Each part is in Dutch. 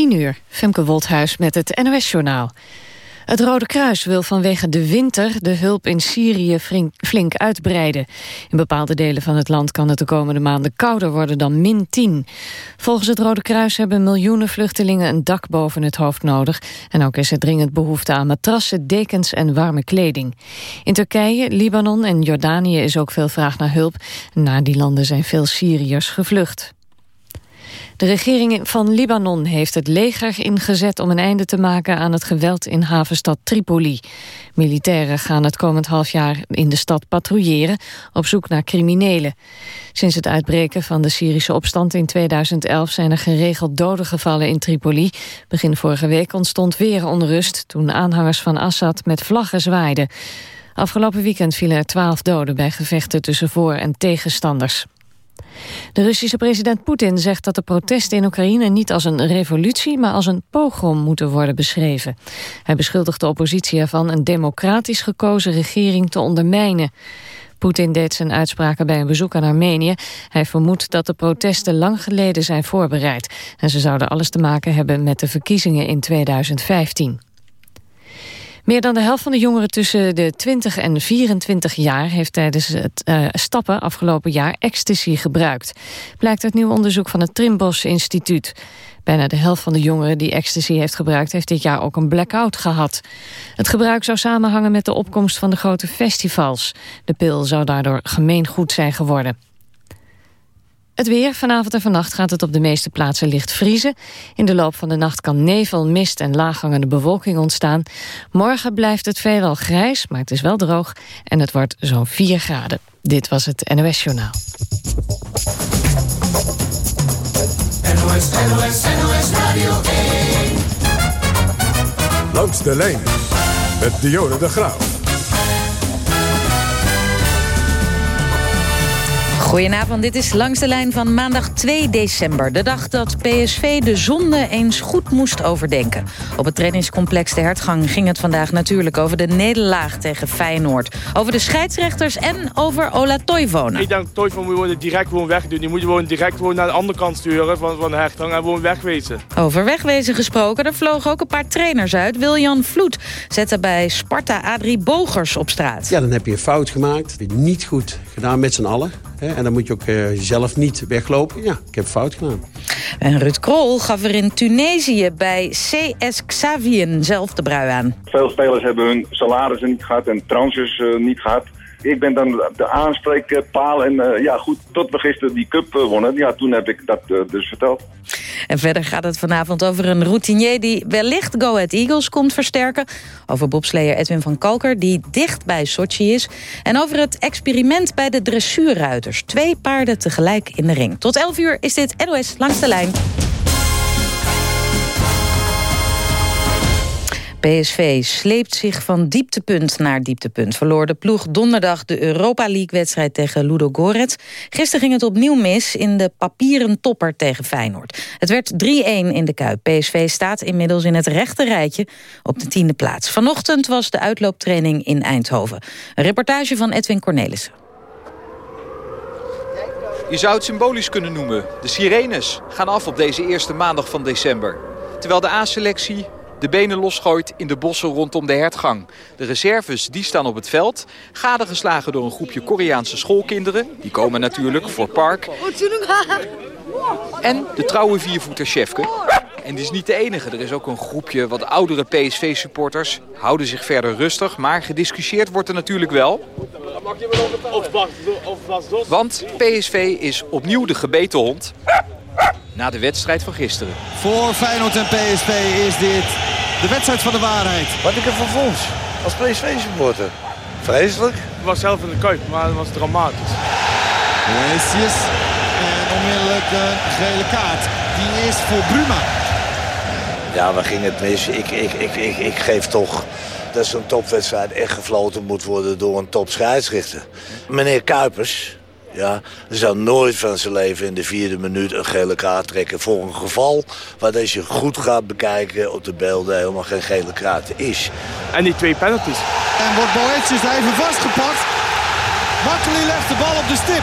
10 uur, Femke Wolthuis met het NOS-journaal. Het Rode Kruis wil vanwege de winter de hulp in Syrië flink uitbreiden. In bepaalde delen van het land kan het de komende maanden kouder worden dan min 10. Volgens het Rode Kruis hebben miljoenen vluchtelingen een dak boven het hoofd nodig. En ook is er dringend behoefte aan matrassen, dekens en warme kleding. In Turkije, Libanon en Jordanië is ook veel vraag naar hulp. Naar die landen zijn veel Syriërs gevlucht. De regering van Libanon heeft het leger ingezet om een einde te maken aan het geweld in havenstad Tripoli. Militairen gaan het komend half jaar in de stad patrouilleren op zoek naar criminelen. Sinds het uitbreken van de Syrische opstand in 2011 zijn er geregeld doden gevallen in Tripoli. Begin vorige week ontstond weer onrust toen aanhangers van Assad met vlaggen zwaaiden. Afgelopen weekend vielen er twaalf doden bij gevechten tussen voor- en tegenstanders. De Russische president Poetin zegt dat de protesten in Oekraïne niet als een revolutie, maar als een pogrom moeten worden beschreven. Hij beschuldigt de oppositie ervan een democratisch gekozen regering te ondermijnen. Poetin deed zijn uitspraken bij een bezoek aan Armenië. Hij vermoedt dat de protesten lang geleden zijn voorbereid. En ze zouden alles te maken hebben met de verkiezingen in 2015. Meer dan de helft van de jongeren tussen de 20 en 24 jaar... heeft tijdens het uh, stappen afgelopen jaar ecstasy gebruikt. Blijkt uit nieuw onderzoek van het Trimbos Instituut. Bijna de helft van de jongeren die ecstasy heeft gebruikt... heeft dit jaar ook een blackout gehad. Het gebruik zou samenhangen met de opkomst van de grote festivals. De pil zou daardoor gemeengoed zijn geworden. Het weer. Vanavond en vannacht gaat het op de meeste plaatsen licht vriezen. In de loop van de nacht kan nevel, mist en laaghangende bewolking ontstaan. Morgen blijft het veelal grijs, maar het is wel droog. En het wordt zo'n 4 graden. Dit was het NOS Journaal. NOS, NOS, NOS Radio 1. Langs de lijn met Dionne de Graaf. Goedenavond, dit is Langs de Lijn van maandag 2 december. De dag dat PSV de zonde eens goed moest overdenken. Op het trainingscomplex De Hertgang ging het vandaag natuurlijk over de nederlaag tegen Feyenoord. Over de scheidsrechters en over Ola Toivonen. Ik denk Toivonen moet direct gewoon wegdoen. Die moet je gewoon direct gewoon naar de andere kant sturen van, van de Hertgang en gewoon wegwezen. Over wegwezen gesproken, er vlogen ook een paar trainers uit. Wiljan Vloed zette bij Sparta Adrie Bogers op straat. Ja, dan heb je een fout gemaakt. Heb je niet goed gedaan met z'n allen. En dan moet je ook uh, zelf niet weglopen. Ja, ik heb fout gedaan. En Ruud Krol gaf er in Tunesië bij CS Xavier zelf de brui aan. Veel spelers hebben hun salarissen niet gehad en transfers uh, niet gehad. Ik ben dan de aanspreekpaal en uh, ja goed, tot we gisteren die cup wonnen. Ja, toen heb ik dat dus verteld. En verder gaat het vanavond over een routinier die wellicht Go Ahead Eagles komt versterken. Over bobsleer Edwin van Kalker die dicht bij Sochi is. En over het experiment bij de dressuurruiters. Twee paarden tegelijk in de ring. Tot 11 uur is dit NOS Langs de Lijn. PSV sleept zich van dieptepunt naar dieptepunt. Verloor de ploeg donderdag de Europa League-wedstrijd tegen Ludo Goretz. Gisteren ging het opnieuw mis in de papieren topper tegen Feyenoord. Het werd 3-1 in de Kuip. PSV staat inmiddels in het rechte rijtje op de tiende plaats. Vanochtend was de uitlooptraining in Eindhoven. Een reportage van Edwin Cornelissen. Je zou het symbolisch kunnen noemen. De sirenes gaan af op deze eerste maandag van december. Terwijl de A-selectie de benen losgooit in de bossen rondom de hertgang. De reserves die staan op het veld, gadegeslagen door een groepje Koreaanse schoolkinderen. Die komen natuurlijk voor Park. En de trouwe viervoeter Chefke. En die is niet de enige. Er is ook een groepje wat oudere PSV-supporters. Houden zich verder rustig, maar gediscussieerd wordt er natuurlijk wel. Want PSV is opnieuw de gebeten hond na de wedstrijd van gisteren. Voor Feyenoord en PSV is dit de wedstrijd van de waarheid. Wat ik ervan vond als PSV-supporter. Vreselijk. Ik was zelf in de kuip, maar het was dramatisch. Boetius en onmiddellijk een gele kaart. Die is voor Bruma. Ja, waar ging het mis? Ik, ik, ik, ik, ik geef toch dat zo'n topwedstrijd echt gefloten moet worden door een topscheidsrechter. Meneer Kuipers, ja, zou nooit van zijn leven in de vierde minuut een gele kaart trekken. Voor een geval wat als je goed gaat bekijken op de beelden helemaal geen gele kaart is. En die twee penalties. En wordt Boetjes even vastgepakt. Makkeli legt de bal op de stip.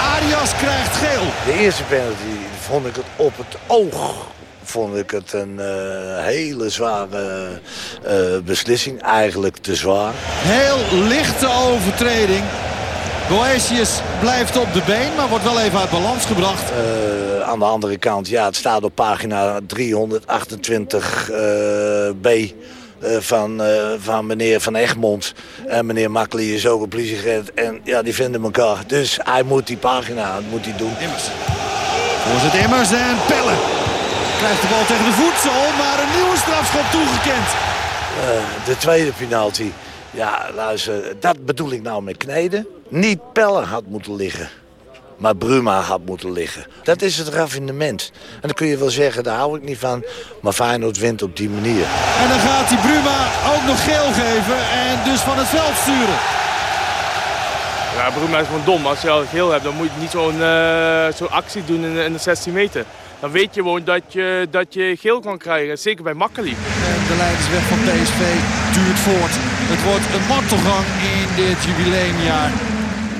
Arias krijgt geel. De eerste penalty vond ik het op het oog vond ik het een hele zware beslissing. Eigenlijk te zwaar. Heel lichte overtreding. Boetius blijft op de been, maar wordt wel even uit balans gebracht. aan de andere kant, ja, het staat op pagina 328b eh, van, uh, van meneer Van Egmond. En meneer Makkeli is ook een politieagent. En ja, die vinden elkaar. Dus hij moet die pagina moet hij doen. Immers. het Immers en Pelle. Krijgt de bal tegen de voedsel, maar een nieuwe strafschop toegekend. Uh, de tweede penalty. Ja, luister, dat bedoel ik nou met kneden. Niet Pelle had moeten liggen maar Bruma had moeten liggen. Dat is het raffinement. En dan kun je wel zeggen, daar hou ik niet van. Maar Feyenoord wint op die manier. En dan gaat die Bruma ook nog geel geven en dus van het veld sturen. Ja, Bruma is gewoon dom. Als je al geel hebt, dan moet je niet zo'n uh, zo actie doen in, in, de 16 meter. Dan weet je gewoon dat je, dat je geel kan krijgen. Zeker bij Makkeli. De leidersweg van PSV duurt voort. Het wordt een martelgang in dit jubileumjaar.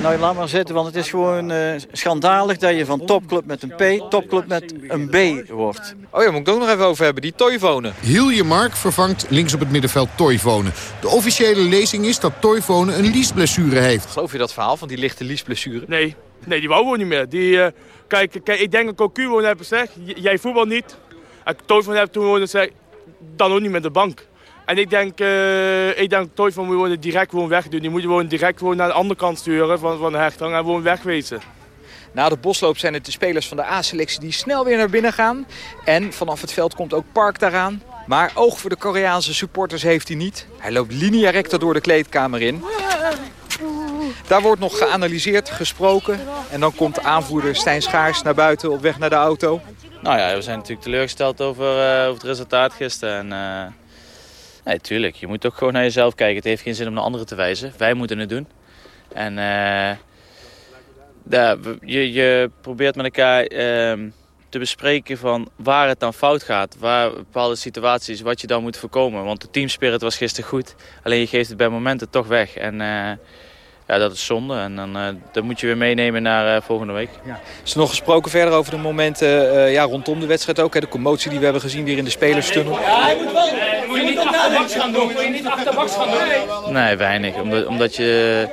Nou, laat maar zitten, want het is gewoon uh, schandalig dat je van topclub met een P, topclub met een B wordt. Oh ja, moet ik het ook nog even over hebben, die Toivonen. Hilje Mark vervangt links op het middenveld Toivonen. De officiële lezing is dat Toivonen een liesblessure heeft. Geloof je dat verhaal van die lichte liesblessure? Nee, nee die wou gewoon niet meer. Die, uh, kijk, kijk, ik denk dat Cocu gewoon hebben gezegd, jij voetbal niet. En Toivonen heeft toen gewoon gezegd, dan ook niet met de bank. En ik denk, uh, ik denk Toy van moet direct gewoon wegdoen. Die moet je gewoon direct gewoon naar de andere kant sturen van, van de hechting en gewoon wegwezen. Na de bosloop zijn het de spelers van de A-selectie die snel weer naar binnen gaan. En vanaf het veld komt ook Park daaraan. Maar oog voor de Koreaanse supporters heeft hij niet. Hij loopt linea recta door de kleedkamer in. Daar wordt nog geanalyseerd, gesproken. En dan komt aanvoerder Stijn Schaars naar buiten op weg naar de auto. Nou ja, we zijn natuurlijk teleurgesteld over, uh, over het resultaat gisteren. En, uh... Nee, tuurlijk. Je moet ook gewoon naar jezelf kijken. Het heeft geen zin om naar anderen te wijzen. Wij moeten het doen. En uh, je, je probeert met elkaar uh, te bespreken van waar het dan fout gaat. Waar bepaalde situaties, wat je dan moet voorkomen. Want de teamspirit was gisteren goed. Alleen je geeft het bij momenten toch weg. En uh, ja, dat is zonde. En dan, uh, dat moet je weer meenemen naar uh, volgende week. Ja. Is er nog gesproken verder over de momenten uh, ja, rondom de wedstrijd ook? Hè? De commotie die we hebben gezien hier in de spelerstunnel. Ja, hij moet wel. Moet je niet achterbaks gaan doen? Moet je niet achterbaks gaan doen? Nee, weinig. Omdat, omdat, je,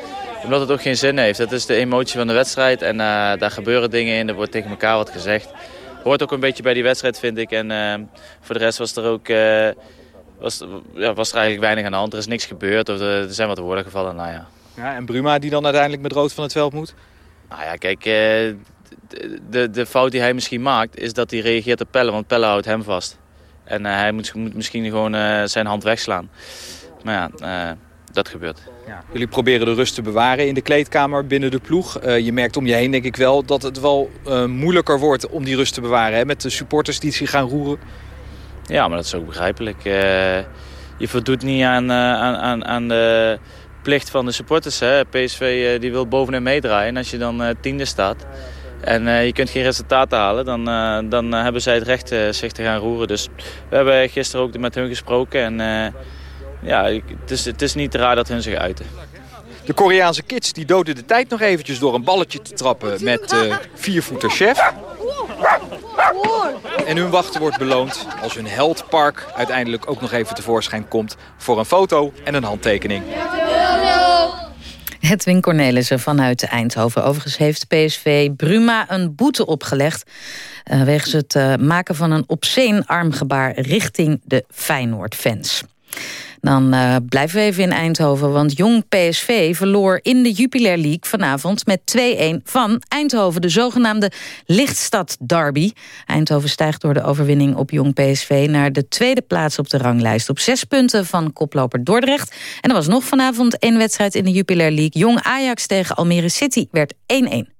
omdat het ook geen zin heeft. Dat is de emotie van de wedstrijd. En daar gebeuren dingen in. Er wordt tegen elkaar wat gezegd. Hoort ook een beetje bij die wedstrijd, vind ik. En voor de rest was er ook... was, ja, was er eigenlijk weinig aan de hand. Er is niks gebeurd. Of er, er zijn wat woorden gevallen. Nou ja. Ja, en Bruma die dan uiteindelijk met rood van het veld moet? Nou ja, kijk, eh, de, de fout die hij misschien maakt is dat hij reageert op Pelle, want Pelle houdt hem vast. En uh, hij moet, moet, misschien gewoon uh, zijn hand wegslaan. Maar ja, dat gebeurt. Ja. Jullie proberen de rust te bewaren in de kleedkamer binnen de ploeg. je merkt om je heen denk ik wel dat het wel moeilijker wordt om die rust te bewaren. Hè, met de supporters die zich gaan roeren. Ja, maar dat is ook begrijpelijk. je voldoet niet aan, aan, aan, aan de plicht van de supporters. Hè. PSV uh, die wil bovenin meedraaien. En als je dan uh, tiende staat en uh, je kunt geen resultaten halen... dan, dan hebben zij het recht zich te gaan roeren. Dus we hebben gisteren ook met hun gesproken. En ja, het is, het is niet raar dat hun zich uiten. De Koreaanse kids die doden de tijd nog eventjes door een balletje te trappen met uh, viervoeter chef. En hun wachten wordt beloond als hun held Park uiteindelijk ook nog even tevoorschijn komt voor een foto en een handtekening. Edwin Cornelissen vanuit Eindhoven. Overigens heeft PSV Bruma een boete opgelegd... Uh, wegens het uh, maken van een obscene armgebaar richting de Feyenoord-fans. Dan uh, blijven we even in Eindhoven, want jong PSV verloor in de Jupiler League vanavond met 2-1 van Eindhoven, de zogenaamde Lichtstad Derby. Eindhoven stijgt door de overwinning op jong PSV naar de tweede plaats op de ranglijst. Op zes punten van koploper Dordrecht. En er was nog vanavond één wedstrijd in de Jupiler League. Jong Ajax tegen Almere City werd 1-1.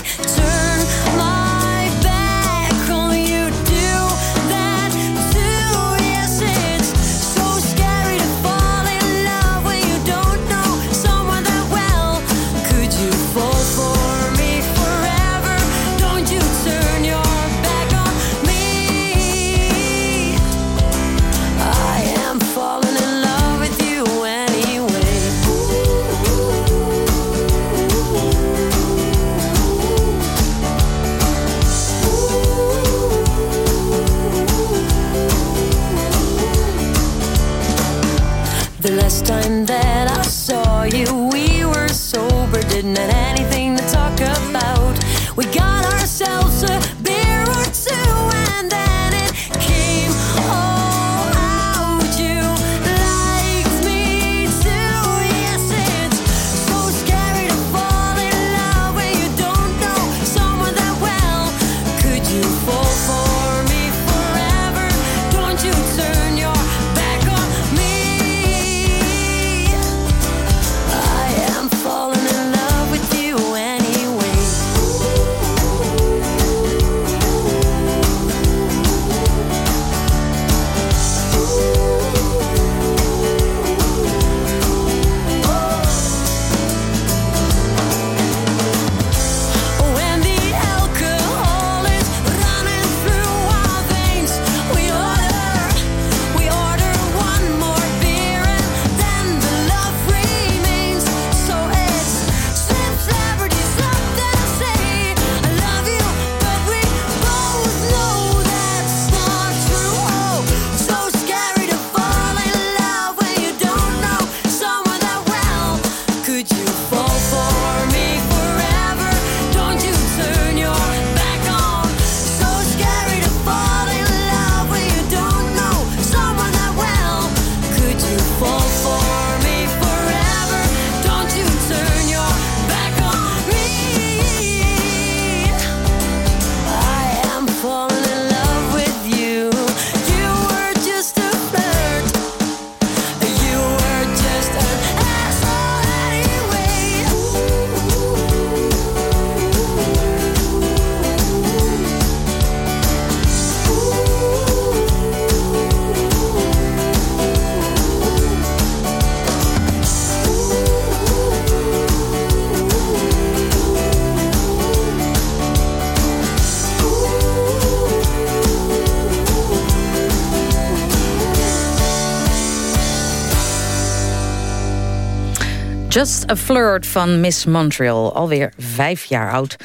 Just a Flirt van Miss Montreal, alweer vijf jaar oud.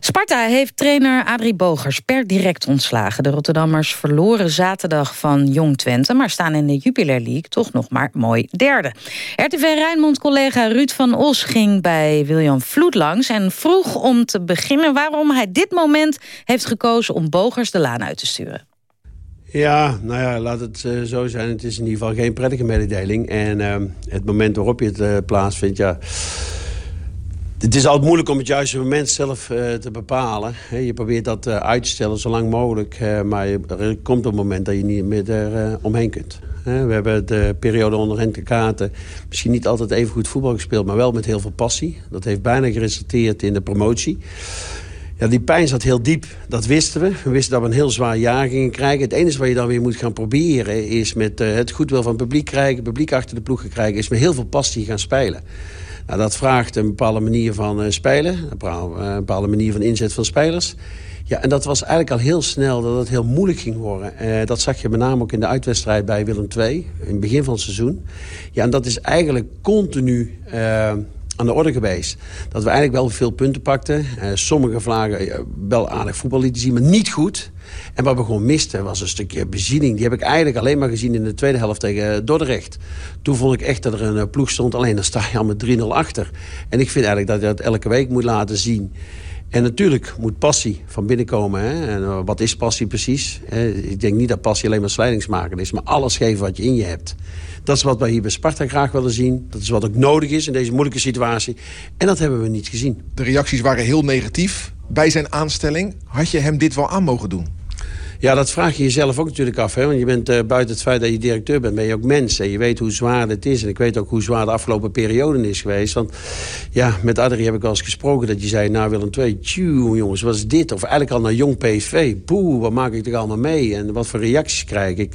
Sparta heeft trainer Adrie Bogers per direct ontslagen. De Rotterdammers verloren zaterdag van Jong Twente... maar staan in de Jupiler League toch nog maar mooi derde. RTV Rijnmond-collega Ruud van Os ging bij William Vloed langs... en vroeg om te beginnen waarom hij dit moment heeft gekozen... om Bogers de laan uit te sturen. Ja, nou ja, laat het eh, zo zijn. Het is in ieder geval geen prettige mededeling. En ehm, het moment waarop je het eh, plaatsvindt, ja... Het is altijd moeilijk om het juiste moment zelf eh, te bepalen. Je probeert dat uit te stellen zo lang mogelijk. maar er komt een moment dat je niet meer er, eh, omheen kunt. We hebben de periode onder Henk Katen misschien niet altijd even goed voetbal gespeeld... maar wel met heel veel passie. Dat heeft bijna geresulteerd in de promotie. Ja, die pijn zat heel diep, dat wisten we. We wisten dat we een heel zwaar jaar gingen krijgen. Het enige wat je dan weer moet gaan proberen... is met eh, het goedwil van het publiek krijgen... publiek achter de ploeg krijgen... is met heel veel passie gaan spelen. Nou, dat vraagt een bepaalde manier van eh, spelen. Een bepaalde, een bepaalde manier van inzet van spelers. Ja, en dat was eigenlijk al heel snel dat het heel moeilijk ging worden. Eh, dat zag je met name ook in de uitwedstrijd bij Willem II. In het begin van het seizoen. Ja, en dat is eigenlijk continu... aan de orde geweest. Dat we eigenlijk wel veel punten pakten. Eh, sommige vlagen eh, wel aardig voetbal lieten zien, maar niet goed. En wat we gewoon misten was een stukje beziening. Die heb ik eigenlijk alleen maar gezien in de tweede helft tegen eh, Dordrecht. Toen vond ik echt dat er een ploeg stond. Alleen dan sta je al met 3-0 achter. En ik vind eigenlijk dat je dat elke week moet laten zien. En natuurlijk moet passie van binnen komen. Hè? En eh, wat is passie precies? Ik denk niet dat passie alleen maar slijdingsmaker is... maar alles geven wat je in je hebt. Dat is wat wij hier bij Sparta graag willen zien. Dat is wat ook nodig is in deze moeilijke situatie. En dat hebben we niet gezien. De reacties waren heel negatief. Bij zijn aanstelling had je hem dit wel aan mogen doen? Ja, dat vraag je jezelf ook natuurlijk af. Hè? Want je bent eh, buiten het feit dat je directeur bent, ben je ook mens. En je weet hoe zwaar het is. En ik weet ook hoe zwaar de afgelopen periode is geweest. Want ja, met Adrie heb ik al eens gesproken dat je zei... nou Willem II, tjoe jongens, wat is dit? Of eigenlijk al naar jong PSV. Poeh, wat maak ik toch allemaal mee? En wat voor reacties krijg ik?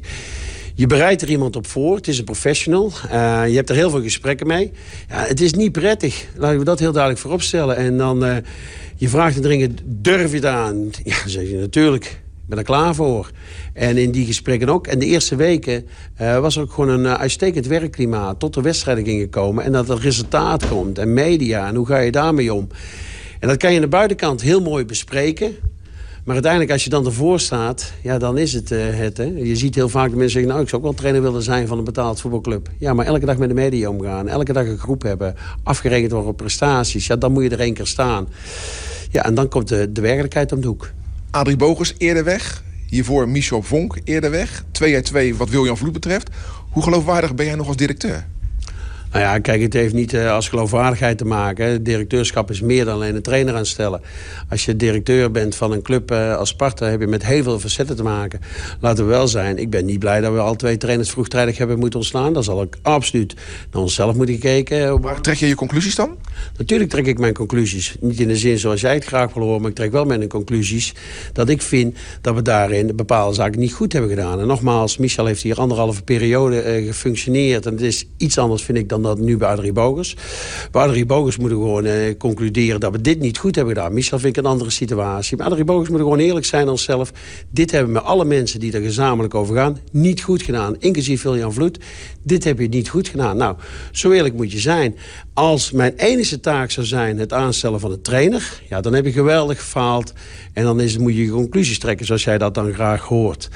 Je bereidt er iemand op voor. Het is een professional. Eh, je hebt er heel veel gesprekken mee. Ja, het is niet prettig. Laten we dat heel duidelijk vooropstellen. En dan, eh, je vraagt en dringend, durf je het aan? Ja, dan zeg je natuurlijk, ben er klaar voor. En in die gesprekken ook. En de eerste weken eh, was er ook gewoon een eh, uitstekend werkklimaat. Tot de wedstrijden gingen komen. En dat er resultaat komt. En media. En hoe ga je daarmee om? En dat kan je aan de buitenkant heel mooi bespreken. Maar uiteindelijk, als je dan ervoor staat, ja, dan is het uh, het. Hè? Je ziet heel vaak de mensen zeggen... nou, ik zou ook wel trainer willen zijn van een betaald voetbalclub. Ja, maar elke dag met de media omgaan. Elke dag een groep hebben. Afgerekend worden op prestaties. Ja, dan moet je er één keer staan. Ja, en dan komt de, de werkelijkheid om de hoek. Adrie Bogers eerder weg. Hiervoor Michel Vonk eerder weg. 2 uit 2 wat Wiljan Vloed betreft. Hoe geloofwaardig ben jij nog als directeur? Nou ja, kijk, het heeft niet uh, als geloofwaardigheid te maken. Het directeurschap is meer dan alleen een trainer aanstellen. Als je directeur bent van een club uh, als Sparta... heb je met heel veel facetten te maken. Laten we wel zijn, ik ben niet blij dat we al twee trainers vroegtijdig hebben moeten ontslaan. Dat zal ik absoluut naar onszelf moeten gekeken. Maar trek je je conclusies dan? Natuurlijk trek ik mijn conclusies. Niet in de zin zoals jij het graag wil horen... maar ik trek wel mijn conclusies dat ik vind... dat we daarin bepaalde zaken niet goed hebben gedaan. En nogmaals, Michel heeft hier anderhalve periode uh, gefunctioneerd... en het is iets anders, vind ik, dan dat nu bij Adrie Bogus. Bij Adrie Bogus moeten we gewoon eh, concluderen dat we dit niet goed hebben gedaan. Michel vind ik een andere situatie. Maar Adrie Bogus moet gewoon eerlijk zijn aan onszelf. Dit hebben we met alle mensen die er gezamenlijk over gaan niet goed gedaan. Inclusief Wiljan Vloed. Dit heb je niet goed gedaan. Nou, zo eerlijk moet je zijn. Als mijn enige taak zou zijn het aanstellen van een trainer... ja, dan heb je geweldig gefaald. En dan is, moet je conclusies trekken zoals jij dat dan graag hoort.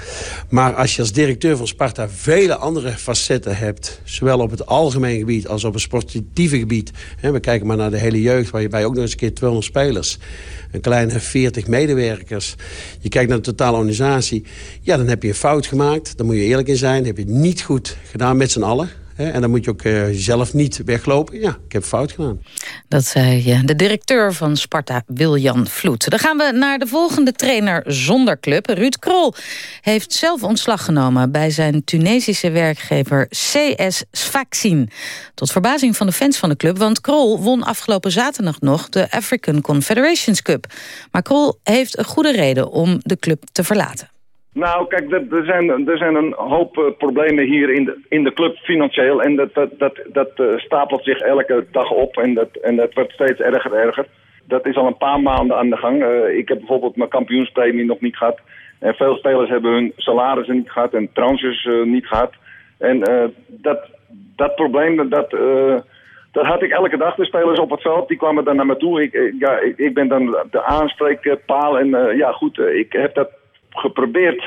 Maar als je als directeur van Sparta vele andere facetten hebt... zowel op het algemeen gebied als op het sportieve gebied... We kijken maar naar de hele jeugd... waar je bij ook nog eens een keer 200 spelers... een kleine 40 medewerkers... je kijkt naar de totale organisatie... ja, dan heb je een fout gemaakt. Daar moet je eerlijk in zijn. heb je niet goed gedaan met z'n allen... En dan moet je ook uh, zelf niet weglopen. Ja, ik heb fout gedaan. Dat zei de directeur van Sparta, Wiljan Vloed. Dan gaan we naar de volgende trainer zonder club. Ruud Krol heeft zelf ontslag genomen... bij zijn Tunesische werkgever CS Sfaxin. Tot verbazing van de fans van de club... want Krol won afgelopen zaterdag nog de African Confederations Cup. Maar Krol heeft een goede reden om de club te verlaten. Nou, kijk, er zijn, er zijn een hoop uh, problemen hier in de, in de club financieel. En dat, dat, dat, dat uh, stapelt zich elke dag op en dat, en dat wordt steeds erger en erger. Dat is al een paar maanden aan de gang. Uh, ik heb bijvoorbeeld mijn kampioenspremie nog niet gehad. En veel spelers hebben hun salarissen niet gehad en transfers niet gehad. En dat, dat probleem, dat, dat had ik elke dag. De spelers op het veld, die kwamen dan naar me toe. Ik, ja, ik ben dan de aanspreekpaal. En ja, goed, ik heb dat geprobeerd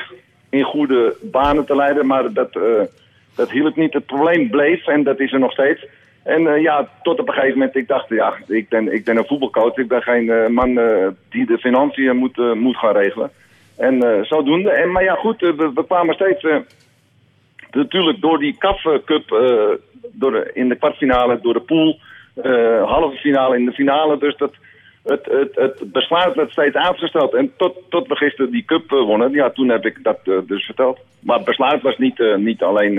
in goede banen te leiden, maar dat, uh, dat hielp niet. Het probleem bleef en dat is er nog steeds. En uh, ja, tot op een gegeven moment, ik dacht, ja, ik ben, ik ben een voetbalcoach. Ik ben geen uh, man die de financiën moet, moet gaan regelen. En zodoende. En, maar ja, goed, we, kwamen steeds... natuurlijk door die CAF Cup door in de kwartfinale, door de pool, halve finale in de finale. Dus dat het, het, het besluit werd steeds uitgesteld. En tot, tot we gisteren die cup uh, wonnen, ja, toen heb ik dat uh, dus verteld. Maar het besluit was niet, uh, niet alleen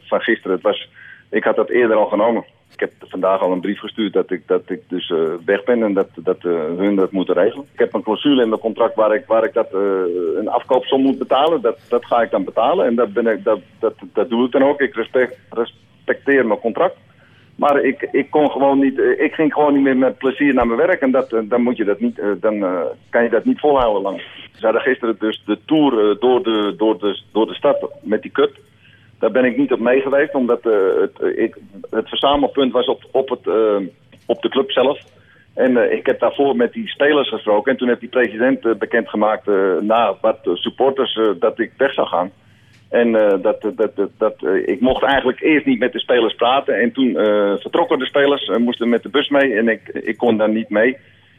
van gisteren. Het was, ik had dat eerder al genomen. Ik heb vandaag al een brief gestuurd dat ik, dat ik dus weg ben en dat, dat hun dat moeten regelen. Ik heb een clausule in mijn contract waar ik, waar ik dat, een afkoopsom moet betalen. Dat, dat ga ik dan betalen en dat, ben ik, dat, dat, dat doe ik dan ook. Ik respect, respecteer mijn contract. Maar ik, ik kon gewoon niet, ik ging gewoon niet meer met plezier naar mijn werk. En dat, dan moet je dat niet, dan uh, kan je dat niet volhouden lang. Ze hadden gisteren dus de tour door, de, door, de, door de stad met die cup. Daar ben ik niet op mee geweest, omdat het, ik, het verzamelpunt was op, op, het, op de club zelf. En ik heb daarvoor met die spelers gesproken. En toen heeft die president bekendgemaakt na wat supporters dat ik weg zou gaan. En uh, dat, dat, dat, dat uh, ik mocht eigenlijk eerst niet met de spelers praten. En toen uh, vertrokken de spelers, moesten met de bus mee. En ik, ik kon daar niet mee.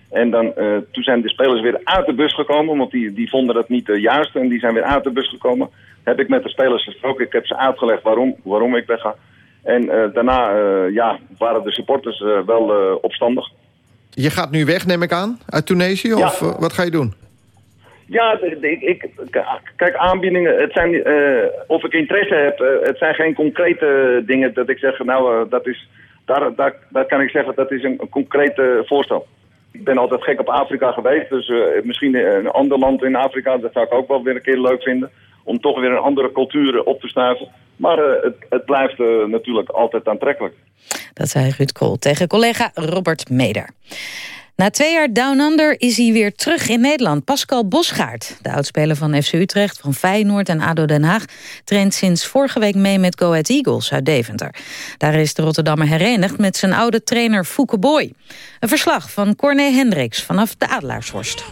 En dan, toen zijn de spelers weer uit de bus gekomen. Want die, die vonden dat niet juist. En die zijn weer uit de bus gekomen. Heb ik met de spelers gesproken. Ik heb ze uitgelegd waarom, waarom ik wegga. En daarna ja, waren de supporters wel opstandig. Je gaat nu weg, neem ik aan, uit Tunesië? Ja. Of wat ga je doen? Ja, ik, kijk, aanbiedingen, het zijn, uh, of ik interesse heb, uh, het zijn geen concrete dingen dat ik zeg, nou, uh, dat is, daar, kan ik zeggen, dat is een, concreet voorstel. Ik ben altijd gek op Afrika geweest, dus misschien een ander land in Afrika, dat zou ik ook wel weer een keer leuk vinden. Om toch weer een andere cultuur op te snuiven. Maar het, het, blijft natuurlijk altijd aantrekkelijk. Dat zei Ruud Kool tegen collega Robert Meder. Na twee jaar Down Under is hij weer terug in Nederland. Pascal Bosgaard, de oudspeler van FC Utrecht, van Feyenoord en ADO Den Haag... traint sinds vorige week mee met Go Ahead Eagles uit Deventer. Daar is de Rotterdammer herenigd met zijn oude trainer Fouke Boy. Een verslag van Corné Hendricks vanaf de Adelaarshorst.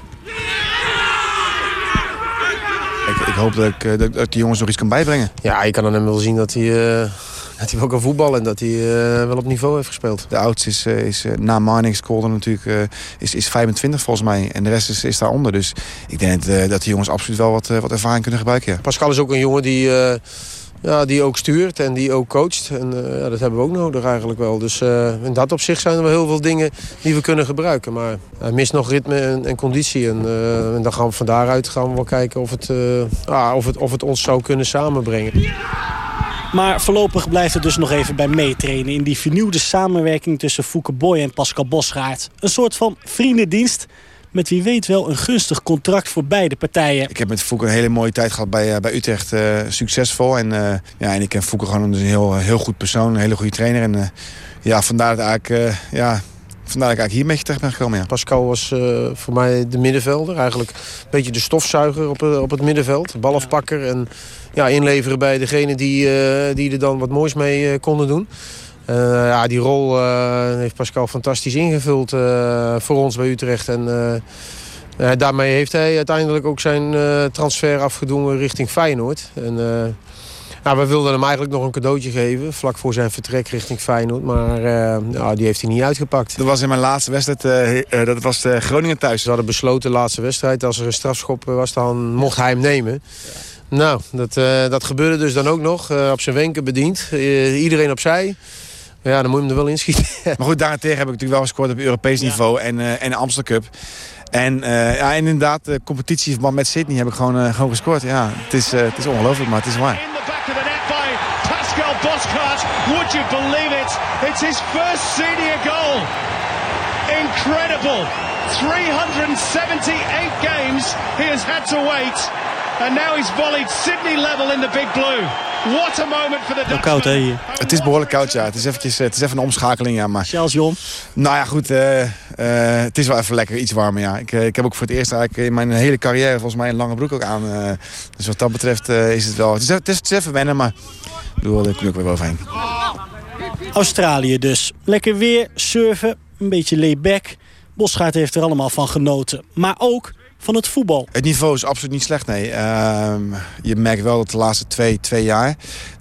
ik hoop dat ik, eh, dat, dat die jongens nog iets kan bijbrengen. Ja, je kan aan hem wel zien dat hij, eh, dat hij wel kan voetballen en dat hij eh, wel op niveau heeft gespeeld. De oudste is, eh, is eh, na Marnix Kolder natuurlijk is, is 25 volgens mij. En de rest is, is daaronder. Dus ik denk eh, dat die jongens absoluut wel wat, wat ervaring kunnen gebruiken. Ja. Pascal is ook een jongen die, ja, die ook stuurt en die ook coacht. En ja, dat hebben we ook nodig eigenlijk wel. Dus in dat opzicht zijn er wel heel veel dingen die we kunnen gebruiken. Maar hij mist nog ritme en, en conditie. En, en dan gaan we van daaruit gaan we wel kijken of het, ah, of het, of het ons zou kunnen samenbrengen. Maar voorlopig blijft het dus nog even bij meetrainen... in die vernieuwde samenwerking tussen Fouke Boy en Pascal Bosgaard. Een soort van vriendendienst met wie weet wel een gunstig contract voor beide partijen. Ik heb met Fouke een hele mooie tijd gehad bij, eh, bij Utrecht. eh, succesvol. En, eh, ja, en ik ken Fouke gewoon een heel, heel goed persoon. Een hele goede trainer. En ja, vandaar dat, eigenlijk, ja, vandaar dat ik eigenlijk hier een beetje terecht ben gekomen. Ja. Pascal was eh, voor mij de middenvelder. Eigenlijk een beetje de stofzuiger op, het- op het middenveld. Balafpakker en ja, inleveren bij degene die, eh, die er dan wat moois mee eh, konden doen. Eh, ja, die rol eh, heeft Pascal fantastisch ingevuld eh, voor ons bij Utrecht. En eh, eh, daarmee heeft hij uiteindelijk ook zijn eh, transfer afgedwongen richting Feyenoord. En, eh, nou, we wilden hem eigenlijk nog een cadeautje geven, vlak voor zijn vertrek richting Feyenoord. Maar eh, nou, die heeft hij niet uitgepakt. Dat was in mijn laatste wedstrijd, eh, eh, dat was eh, Groningen thuis. Ze hadden besloten de laatste wedstrijd, als er een strafschop was, dan mocht hij hem nemen. Nou, dat, eh, dat gebeurde dus dan ook nog. eh, op zijn wenken bediend. Eh, iedereen opzij. Ja, dan moet je hem er wel inschieten. Maar goed, daarentegen heb ik natuurlijk wel gescoord op Europees niveau en, eh, en de Amsterdam Cup. En, eh, ja, en inderdaad, de competitieverband met Sydney heb ik gewoon, gewoon gescoord. Ja, het is, het is ongelooflijk, maar het is waar. back of the net by Boskart. Would you believe it? It's his first senior goal. Incredible. 378 games he has had to wait. And now he's volleyed Sydney level in the big blue. What a moment for the koud, hè, hier? Het is behoorlijk koud, ja. Het is, eventjes, eh, het is even een omschakeling, ja. Maar... Charles Jon? Nou ja, goed. eh, eh, het is wel even lekker iets warmer, ja. Ik, ik heb ook voor het eerst eigenlijk in mijn hele carrière volgens mij een lange broek ook aan. dus wat dat betreft eh, is het wel... Het is, het is, het is even wennen, maar ik bedoel, daar kom ik ook weer wel overheen. Australië dus. Lekker weer, surfen, een beetje layback. Bosgaard heeft er allemaal van genoten. Maar ook van het voetbal. Het niveau is absoluut niet slecht, nee. Ehm, je merkt wel dat de laatste twee, twee jaar...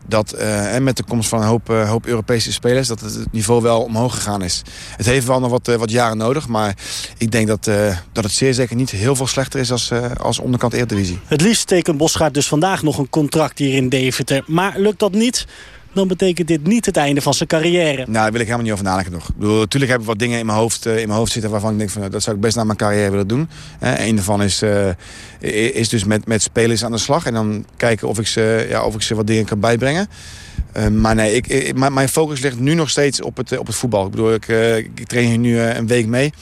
dat eh, en met de komst van een hoop, eh, hoop Europese spelers... dat het, niveau wel omhoog gegaan is. Het heeft wel nog wat, eh, wat jaren nodig... maar ik denk dat, eh, dat het zeer zeker niet heel veel slechter is... als, eh, als onderkant Eredivisie. Het liefst tekent Bosgaard dus vandaag nog een contract hier in Deventer. Maar lukt dat niet, dan betekent dit niet het einde van zijn carrière. Nou, daar wil ik helemaal niet over nadenken nog. Ik bedoel, natuurlijk heb ik wat dingen in mijn hoofd, eh, in mijn hoofd zitten... waarvan ik denk, van, nou, dat zou ik best na mijn carrière willen doen. Eh, een daarvan is, eh, is dus met, met spelers aan de slag... en dan kijken of ik ze, ja, of ik ze wat dingen kan bijbrengen. Maar nee, ik, mijn- focus ligt nu nog steeds op het, op het voetbal. Ik bedoel, ik, eh, ik train hier nu een week mee...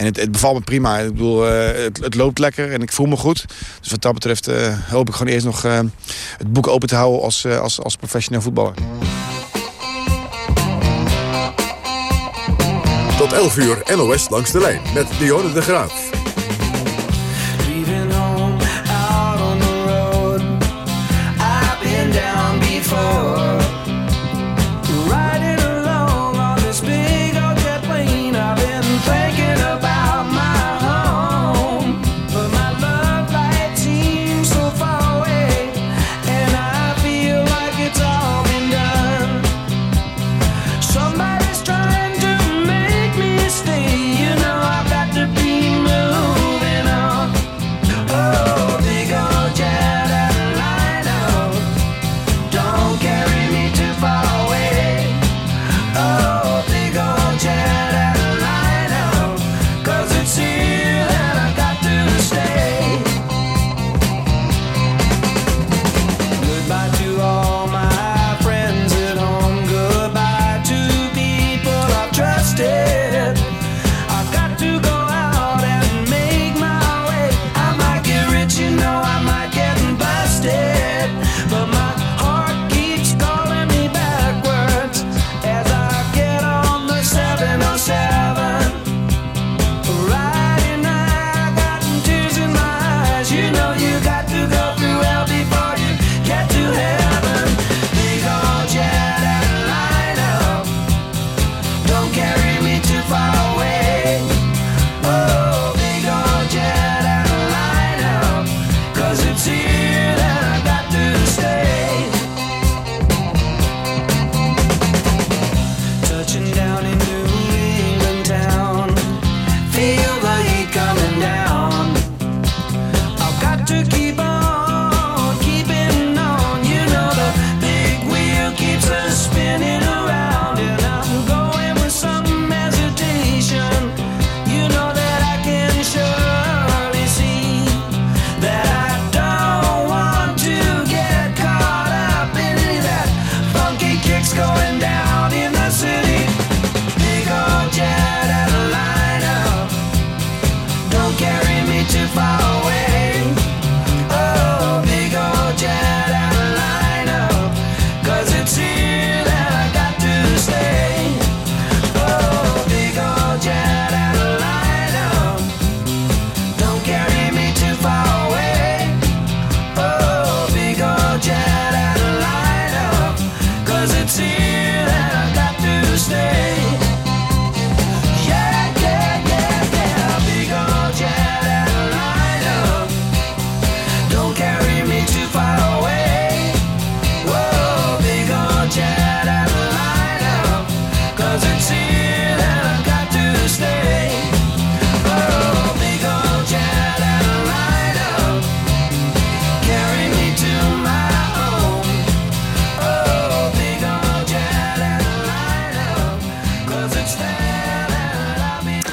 En het, het bevalt me prima. Ik bedoel, eh, het, het loopt lekker en ik voel me goed. Dus wat dat betreft eh, hoop ik gewoon eerst nog eh, het boek open te houden als, als, als professioneel voetballer. Tot 11 uur NOS langs de lijn met Dionne de Graaf.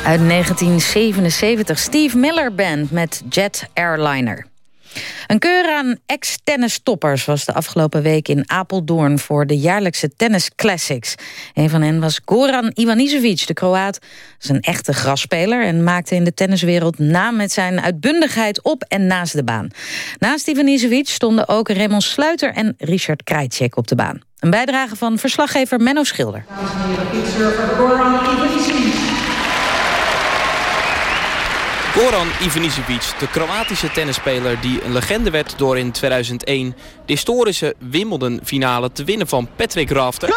Uit 1977 Steve Miller Band met Jet Airliner. Een keur aan ex-tennistoppers was de afgelopen week in Apeldoorn... voor de jaarlijkse Tennis Classics. Een van hen was Goran Ivanisevic, de Kroaat. is een echte grasspeler en maakte in de tenniswereld naam... met zijn uitbundigheid op en naast de baan. Naast Ivanisevic stonden ook Raymond Sluiter en Richard Krajcek op de baan. Een bijdrage van verslaggever Menno Schilder. Goran Ivanisevic, de Kroatische tennisspeler die een legende werd door in 2001 de historische Wimbledon-finale te winnen van Patrick Rafter.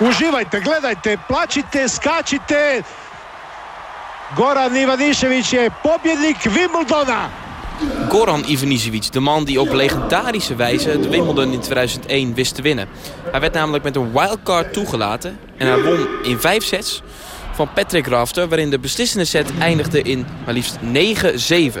Uživajte, gledajte, plačite, skačite. Goran Ivanišević je pobjednik Wimbledona. Goran Ivanisevic, de man die op legendarische wijze de Wimbledon in 2001 wist te winnen. Hij werd namelijk met een wildcard toegelaten en hij won in vijf sets van Patrick Rafter... waarin de beslissende set eindigde in maar liefst 9-7.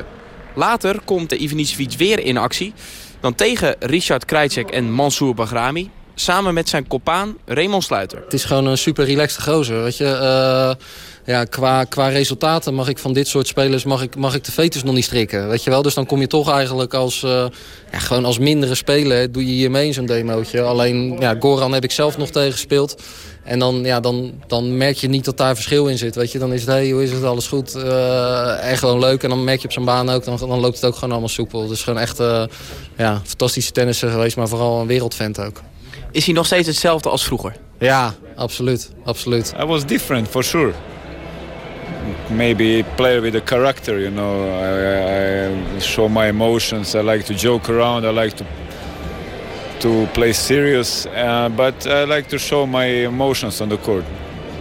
Later komt de Ivanisevic weer in actie. Dan tegen Richard Krajcek en Mansour Bahrami. Samen met zijn kopaan Raymond Sluiter. Het is gewoon een super relaxed gozer. Weet je? Eh, ja, qua, qua resultaten mag ik van dit soort spelers mag ik, mag ik de vetus nog niet strikken. Weet je wel? Dus dan kom je toch eigenlijk als, eh, ja, gewoon als mindere speler... doe je hier mee in zo'n demootje. Alleen ja, Goran heb ik zelf nog tegen gespeeld. En dan, ja, dan, dan merk je niet dat daar verschil in zit. Weet je? Dan is het, hey, hoe is het, alles goed? Eh, echt gewoon leuk. En dan merk je op zijn baan ook, dan, dan loopt het ook gewoon allemaal soepel. Het is gewoon echt eh, ja, fantastische tennisser geweest, maar vooral een wereldvent ook. Is hij nog steeds hetzelfde als vroeger? Ja, absoluut. absoluut. I was different for sure. Maybe play with a character, you know. I, I show my emotions. I like to joke around. I like to to play serious, uh, but I like to show my emotions on the court.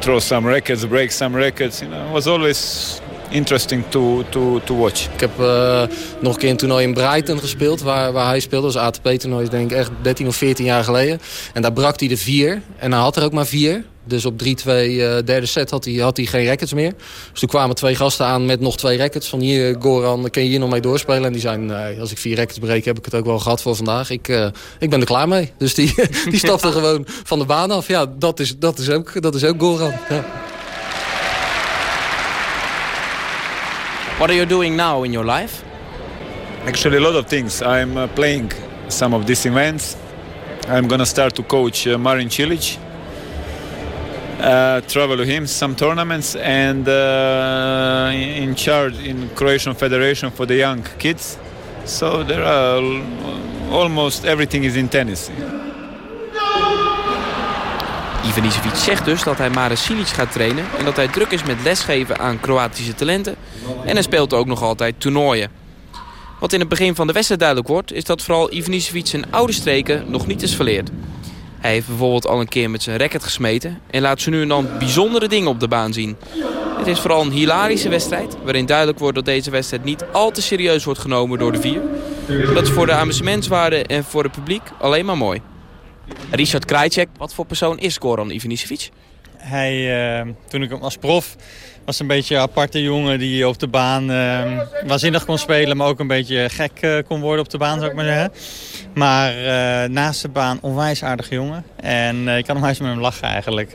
Throw some records, break some records. You know, it was always interesting to, to, to watch. Ik heb uh, nog een keer een toernooi in Brighton gespeeld, waar, waar hij speelde. Was ATP-toernooi, denk ik echt 13 of 14 jaar geleden. En daar brak hij de vier. En hij had er ook maar vier. Dus op 3-2 uh, derde set had hij, had hij geen rackets meer. Dus toen kwamen twee gasten aan met nog twee rackets. Van hier, Goran, kun je hier nog mee doorspelen? En die zeiden, nee, als ik vier rackets breek, heb ik het ook wel gehad voor vandaag. Ik, ik ben er klaar mee. Dus die, die stapte gewoon van de baan af. Ja, dat is, dat is, ook, dat is ook Goran. Ja. What are you doing now in your life? Actually, a lot of things. I'm uh, playing some of these events. I'm gonna start to coach uh, Marin Cilic. Uh, travel to him some tournaments and uh, in charge in Croatian Federation for the young kids. So there are almost everything is in tennis. Ivanisevic zegt dus dat hij Marin Cilic gaat trainen... en dat hij druk is met lesgeven aan Kroatische talenten. En hij speelt ook nog altijd toernooien. Wat in het begin van de wedstrijd duidelijk wordt... is dat vooral Ivanisevic zijn oude streken nog niet is verleerd. Hij heeft bijvoorbeeld al een keer met zijn racket gesmeten... en laat ze nu en dan bijzondere dingen op de baan zien. Het is vooral een hilarische wedstrijd... waarin duidelijk wordt dat deze wedstrijd niet al te serieus wordt genomen door de vier. Dat is voor de amusementswaarde en voor het publiek alleen maar mooi. Richard Krajcek, wat voor persoon is Goran Ivanisevic? Hij, uh, toen ik hem als prof was een beetje een aparte jongen die op de baan uh, waanzinnig kon spelen, maar ook een beetje gek uh, kon worden op de baan, zou ik maar zeggen. Maar naast de baan onwijs aardige jongen. En ik kan hem huis met hem lachen eigenlijk.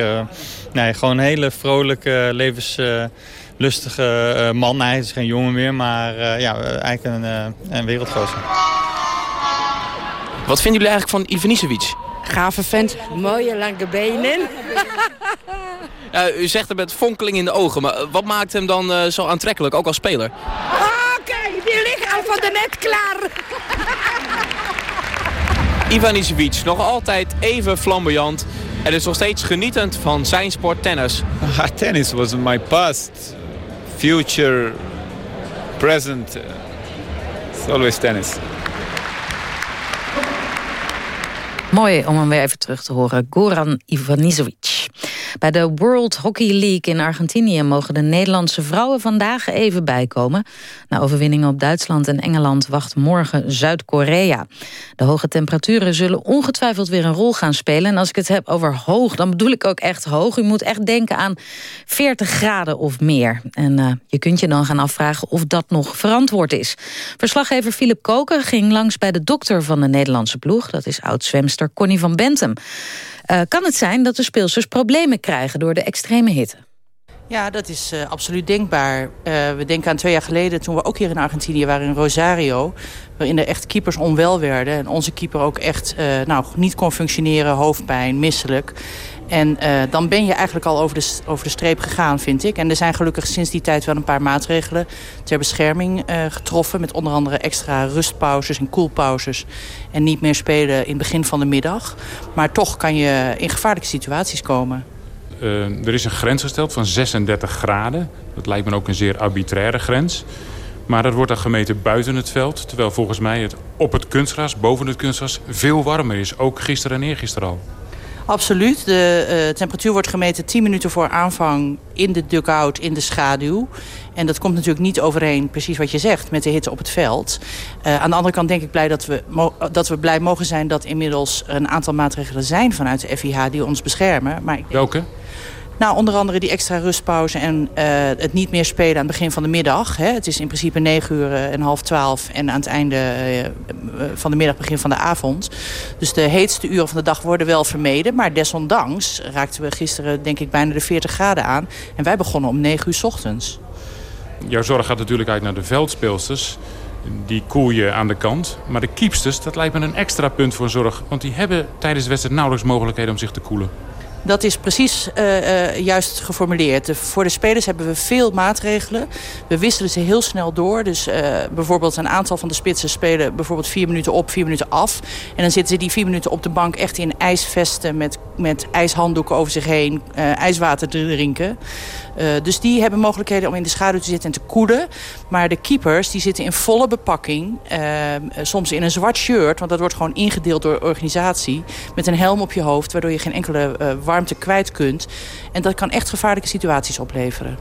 nee, gewoon een hele vrolijke, levenslustige man. Hij is geen jongen meer, maar ja, eigenlijk een, een wereldgozer. Wat vinden jullie eigenlijk van Ivanisevic? Gave vent. Mooie lange benen. Ja, u zegt het met fonkeling in de ogen, maar wat maakt hem dan uh, zo aantrekkelijk, ook als speler? Oh, kijk, die ligt al van de net klaar. Ivanisevic, nog altijd even flamboyant. En is nog steeds genietend van zijn sport tennis. tennis was my past, future, present. It's always tennis. Mooi om hem weer even terug te horen. Goran Ivanisevic. Bij de World Hockey League in Argentinië mogen de Nederlandse vrouwen vandaag even bijkomen. Na overwinningen op Duitsland en Engeland wacht morgen Zuid-Korea. De hoge temperaturen zullen ongetwijfeld weer een rol gaan spelen. En als ik het heb over hoog, dan bedoel ik ook echt hoog. U moet echt denken aan 40 graden of meer. En uh, je kunt je dan gaan afvragen of dat nog verantwoord is. Verslaggever Philip Koker ging langs bij de dokter van de Nederlandse ploeg. Dat is oud-zwemster Connie van Bentum. Uh, kan het zijn dat de speelsters problemen krijgen door de extreme hitte? Ja, dat is eh, absoluut denkbaar. Eh, we denken aan twee jaar geleden toen we ook hier in Argentinië waren in Rosario. Waarin er echt keepers onwel werden. En onze keeper ook echt eh, nou, niet kon functioneren, hoofdpijn, misselijk. En dan ben je eigenlijk al over de, over de streep gegaan, vind ik. En er zijn gelukkig sinds die tijd wel een paar maatregelen ter bescherming getroffen. Met onder andere extra rustpauzes en koelpauzes. En niet meer spelen in het begin van de middag. Maar toch kan je in gevaarlijke situaties komen. Eh, er is een grens gesteld van 36 graden. Dat lijkt me ook een zeer arbitraire grens. Maar dat wordt dan gemeten buiten het veld. Terwijl volgens mij het op het kunstgras, boven het kunstgras, veel warmer is. Ook gisteren en eergisteren al. Absoluut. De eh, temperatuur wordt gemeten 10 minuten voor aanvang in de dugout in de schaduw. En dat komt natuurlijk niet overeen, precies wat je zegt, met de hitte op het veld. Eh, aan de andere kant denk ik blij dat we, dat we blij mogen zijn dat inmiddels een aantal maatregelen zijn vanuit de FIH die ons beschermen. Maar ik Welke? Nou, onder andere die extra rustpauze en eh, het niet meer spelen aan het begin van de middag. Hè. Het is in principe 9 uur eh, en half 12 en aan het einde eh, van de middag, begin van de avond. Dus de heetste uren van de dag worden wel vermeden. Maar desondanks raakten we gisteren denk ik bijna de 40 graden aan. En wij begonnen om 9 uur 's ochtends. Jouw zorg gaat natuurlijk uit naar de veldspeelsters. Die koel je aan de kant. Maar de keepsters, dat lijkt me een extra punt voor zorg. Want die hebben tijdens de wedstrijd nauwelijks mogelijkheden om zich te koelen. Dat is precies eh, eh, juist geformuleerd. Voor de spelers hebben we veel maatregelen. We wisselen ze heel snel door. Dus eh, bijvoorbeeld een aantal van de spitsen spelen bijvoorbeeld vier minuten op, vier minuten af. En dan zitten ze die vier minuten op de bank echt in ijsvesten met, met ijshanddoeken over zich heen, ijswater te drinken. Dus die hebben mogelijkheden om in de schaduw te zitten en te koelen. Maar de keepers die zitten in volle bepakking. soms in een zwart shirt, want dat wordt gewoon ingedeeld door de organisatie. Met een helm op je hoofd, waardoor je geen enkele eh, warmte kwijt kunt. En dat kan echt gevaarlijke situaties opleveren.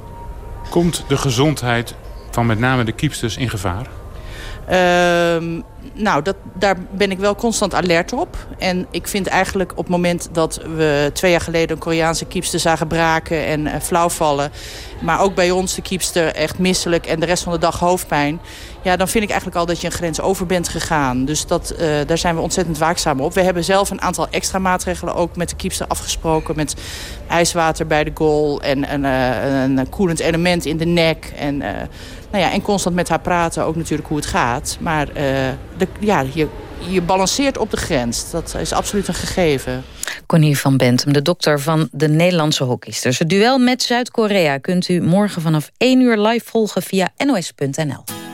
Komt de gezondheid van met name de keepsters in gevaar? Ehm, nou, dat, daar ben ik wel constant alert op. En ik vind eigenlijk op het moment dat we twee jaar geleden... een Koreaanse kiepster zagen braken en eh, flauw vallen... maar ook bij ons de kiepster echt misselijk en de rest van de dag hoofdpijn... ja, dan vind ik eigenlijk al dat je een grens over bent gegaan. Dus dat, eh, daar zijn we ontzettend waakzaam op. We hebben zelf een aantal extra maatregelen ook met de kiepster afgesproken... met ijswater bij de goal en een, eh, koelend element in de nek... en nou ja, en constant met haar praten, ook natuurlijk hoe het gaat. Maar eh, de, ja, je, je balanceert op de grens. Dat is absoluut een gegeven. Connie van Bentum, de dokter van de Nederlandse hockeysters. Het duel met Zuid-Korea kunt u morgen vanaf 1 uur live volgen via nos.nl.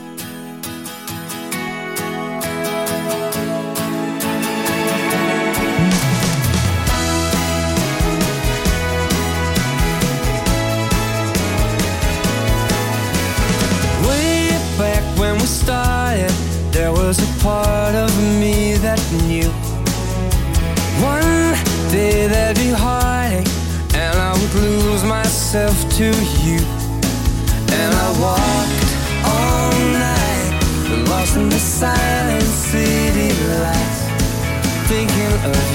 be heartache, and I would lose myself to you. And I walked all night, lost in the silent city lights, thinking of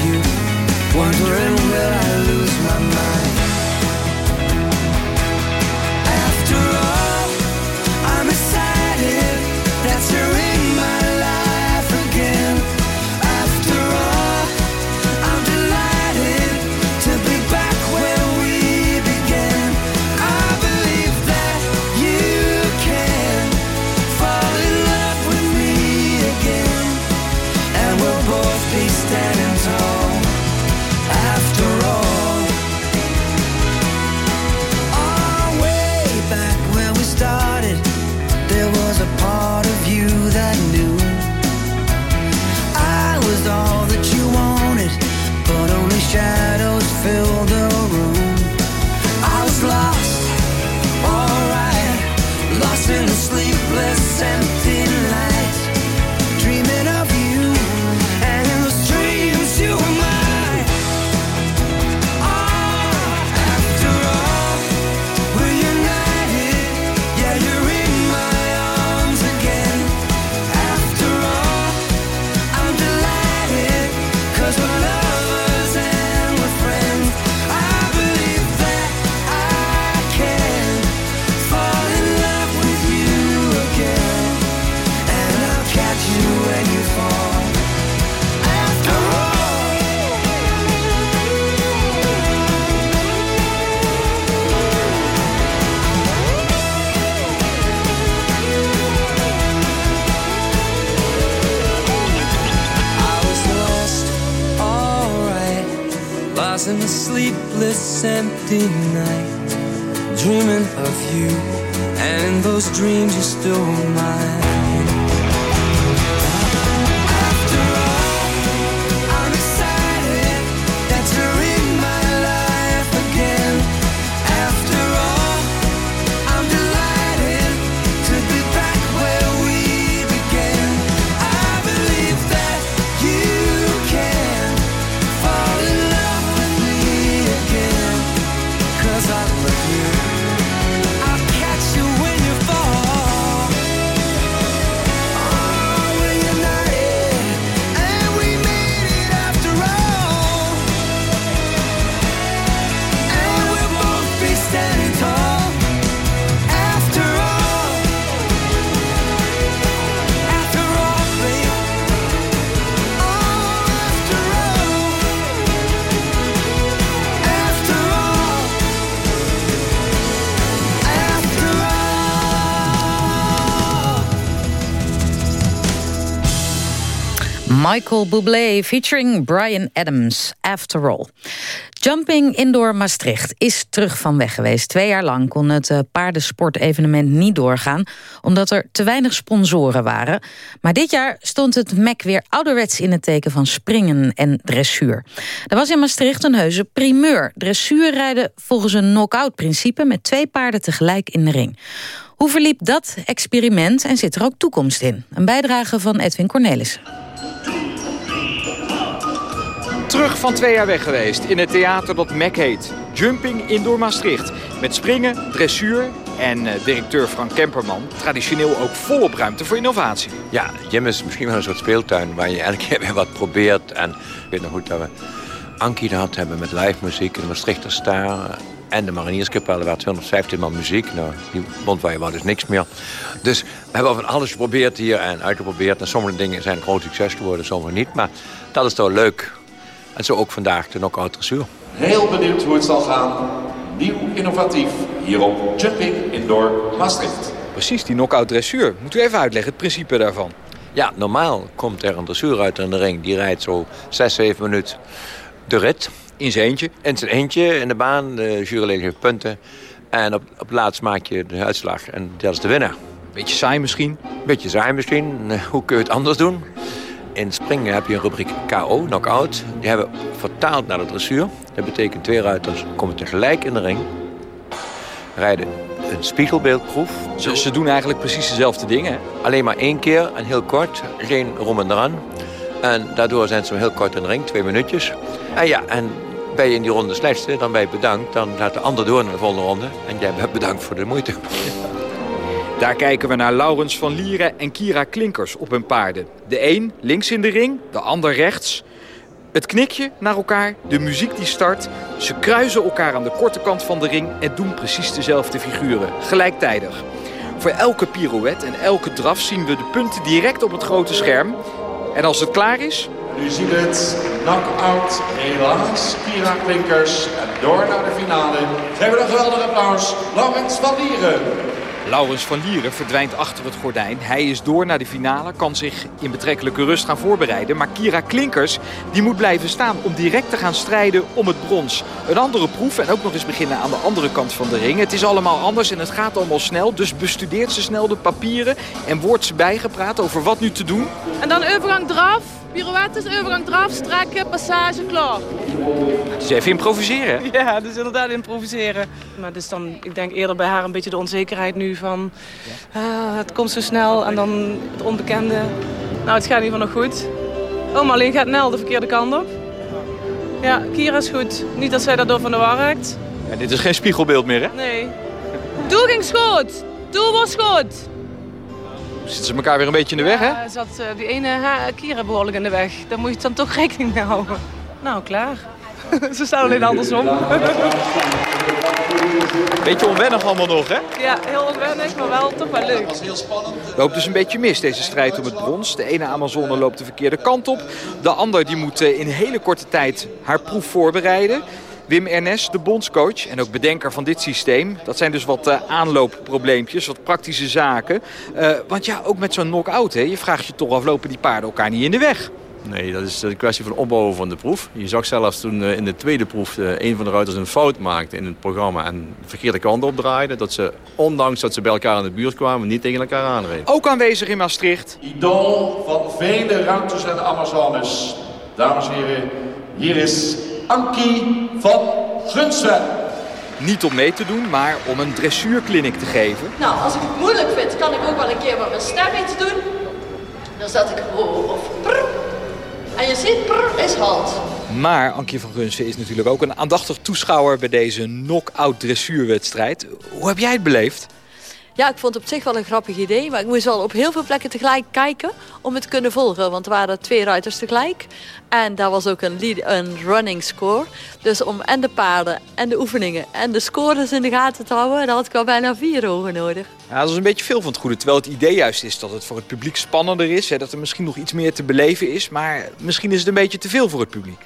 Michael Bublé featuring Brian Adams, After All. Jumping Indoor Maastricht is terug van weg geweest. Twee jaar lang kon het eh, paardensportevenement niet doorgaan... omdat er te weinig sponsoren waren. Maar dit jaar stond het MEC weer ouderwets in het teken van springen en dressuur. Er was in Maastricht een heuse primeur. Dressuur rijden volgens een knock-out principe... met twee paarden tegelijk in de ring. Hoe verliep dat experiment en zit er ook toekomst in? Een bijdrage van Edwin Cornelis. Terug van twee jaar weg geweest in het theater dat MEC heet. Jumping Indoor Maastricht. Met springen, dressuur en eh, directeur Frank Kemperman. Traditioneel ook volop ruimte voor innovatie. Ja, Jim is misschien wel een soort speeltuin waar je elke keer weer wat probeert. En ik weet nog goed dat we Ankie gehad hebben met live muziek in de Maastrichter Star. En de Marinierskapelle waar 215 man muziek. Nou, die Bondwaaien was dus niks meer. Dus we hebben van alles geprobeerd hier en uitgeprobeerd. En sommige dingen zijn groot succes geworden, sommige niet. Maar dat is toch leuk. En zo ook vandaag de knock-out dressuur. Heel benieuwd hoe het zal gaan. Nieuw, innovatief, hier op Jumping Indoor Maastricht. Precies, die knock-out dressuur. Moet u even uitleggen, het principe daarvan. Ja, normaal komt er een dressuurruiter in de ring. Die rijdt zo 6, 7 minuten de rit. In zijn eentje? In zijn eentje in de baan. De juryleden heeft punten. En op, op laatst maak je de uitslag. En dat is de winnaar. Beetje saai misschien? Beetje saai misschien. Eh, Hoe kun je het anders doen? In springen heb je een rubriek KO, knock-out. Die hebben we vertaald naar de dressuur. Dat betekent twee ruiters komen tegelijk in de ring. Rijden een spiegelbeeldproef. Ze, ze doen eigenlijk precies dezelfde dingen. Alleen maar één keer en heel kort. Geen rommen eraan. En daardoor zijn ze heel kort in de ring, twee minuutjes. En ja, en ben je in die ronde slechtste, dan ben je bedankt. Dan gaat de ander door naar de volgende ronde. En jij bent bedankt voor de moeite. Daar kijken we naar Laurens van Lieren en Kira Klinkers op hun paarden. De een links in de ring, de ander rechts. Het knikje naar elkaar, de muziek die start. Ze kruisen elkaar aan de korte kant van de ring en doen precies dezelfde figuren, gelijktijdig. Voor elke pirouette en elke draf zien we de punten direct op het grote scherm. En als het klaar is, Nu zien we het knock-out. Helaas, Kira Klinkers. En door naar de finale. Hebben een geweldig applaus. Laurens van Lieren. Laurens van Lieren verdwijnt achter het gordijn. Hij is door naar de finale, kan zich in betrekkelijke rust gaan voorbereiden. Maar Kira Klinkers die moet blijven staan om direct te gaan strijden om het brons. Een andere proef en ook nog eens beginnen aan de andere kant van de ring. Het is allemaal anders en het gaat allemaal snel. Dus bestudeert ze snel de papieren en wordt ze bijgepraat over wat nu te doen. En dan overgang draf, pirouettes, overgang draf, strekken, passage, klaar. Het is even improviseren. Ja, dus inderdaad improviseren. Maar het is dan, ik denk eerder bij haar een beetje de onzekerheid nu van... ah, het komt zo snel en dan het onbekende. Nou, het gaat in ieder geval nog goed. Oh, Marleen gaat Nel de verkeerde kant op. Ja, Kira is goed. Niet dat zij daardoor van de war raakt. En dit is geen spiegelbeeld meer, hè? Nee. Doel ging goed. Doel was goed. Zitten ze elkaar weer een beetje in de weg, hè? Ja, zat eh, die ene Kira behoorlijk in de weg. Daar moet je dan toch rekening mee houden. Nou, klaar. Ze staan alleen andersom. Beetje onwennig allemaal nog, hè? ja, heel onwennig, maar wel toch wel leuk. heel spannend. Loopt dus een beetje mis, deze strijd om het brons. De ene Amazone loopt de verkeerde kant op. De ander die moet eh, in hele korte tijd haar proef voorbereiden. Wim Ernest, de bondscoach en ook bedenker van dit systeem. Dat zijn dus wat eh, aanloopprobleempjes, wat praktische zaken. Eh, want ja, ook met zo'n knock-out, hè, je vraagt je toch af, lopen die paarden elkaar niet in de weg? Nee, dat is een kwestie van opbouwen van de proef. Je zag zelfs toen eh, in de tweede proef eh, een van de ruiters een fout maakte in het programma en de verkeerde kant op draaide. Dat ze, ondanks dat ze bij elkaar in de buurt kwamen, niet tegen elkaar aanreden. Ook aanwezig in Maastricht. Idool van vele ruimtes en Amazones. Dames en heren, hier is Ankie van Gunsven. Niet om mee te doen, maar om een dressuurkliniek te geven. Nou, als ik het moeilijk vind, kan ik ook wel een keer met mijn stem iets doen. Dan zet ik ho of prr. En je ziet, prr is halt. Maar Ankie van Gunsen is natuurlijk ook een aandachtig toeschouwer bij deze knock-out dressuurwedstrijd. Hoe heb jij het beleefd? Ja, ik vond het op zich wel een grappig idee. Maar ik moest wel op heel veel plekken tegelijk kijken om het te kunnen volgen. Want er waren twee ruiters tegelijk. En daar was ook een, lead, een running score. Dus om en de paarden en de oefeningen en de scores in de gaten te houden... daar had ik wel bijna vier ogen nodig. Ja, dat is een beetje veel van het goede. Terwijl het idee juist is dat het voor het publiek spannender is. Hè, dat er misschien nog iets meer te beleven is. Maar misschien is het een beetje te veel voor het publiek.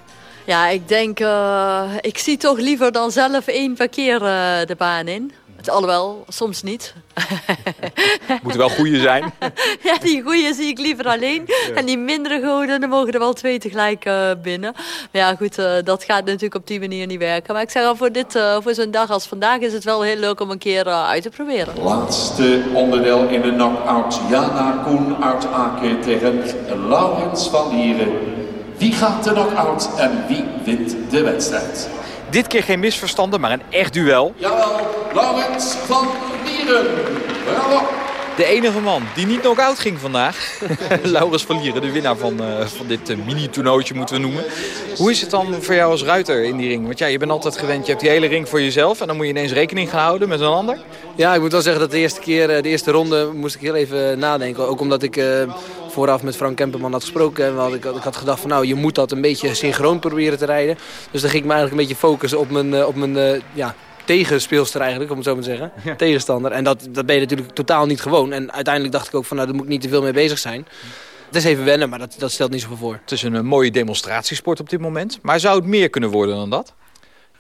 Ja, ik denk, uh, ik zie toch liever dan zelf één per keer uh, de baan in. Het, alhoewel, soms niet. Moeten wel goede zijn. ja, die goede zie ik liever alleen. Ja. En die mindere goden, dan mogen er wel twee tegelijk uh, binnen. Maar ja, goed, uh, dat gaat natuurlijk op die manier niet werken. Maar ik zeg al, voor, dit, uh, voor zo'n dag als vandaag is het wel heel leuk om een keer uit te proberen. Laatste onderdeel in de knock-out. Jana Koen uit Aken tegen Laurens van Lieren. Wie gaat de knock-out en wie wint de wedstrijd? Dit keer geen misverstanden, maar een echt duel. Jawel, Laurens van Lieren. Bravo. De enige man die niet knock-out ging vandaag. Laurens van Lieren, de winnaar van, uh, van dit uh, mini-toernooitje moeten we noemen. Hoe is het dan voor jou als ruiter in die ring? Want ja, je bent altijd gewend, je hebt die hele ring voor jezelf... en dan moet je ineens rekening gaan houden met een ander. Ja, ik moet wel zeggen dat de eerste keer, uh, de eerste ronde, moest ik heel even nadenken. Ook omdat ik vooraf met Frank Kemperman had gesproken. En had ik, ik, had gedacht van nou, je moet dat een beetje synchroon proberen te rijden. Dus dan ging ik me eigenlijk een beetje focussen op mijn, op mijn ja, tegenspeelster eigenlijk, om het zo maar te zeggen. Ja. Tegenstander. En dat, dat ben je natuurlijk totaal niet gewoon. En uiteindelijk dacht ik ook van nou, daar moet ik niet te veel mee bezig zijn. Het is even wennen, maar dat, dat stelt niet zoveel voor. Het is een mooie demonstratiesport op dit moment. Maar zou het meer kunnen worden dan dat?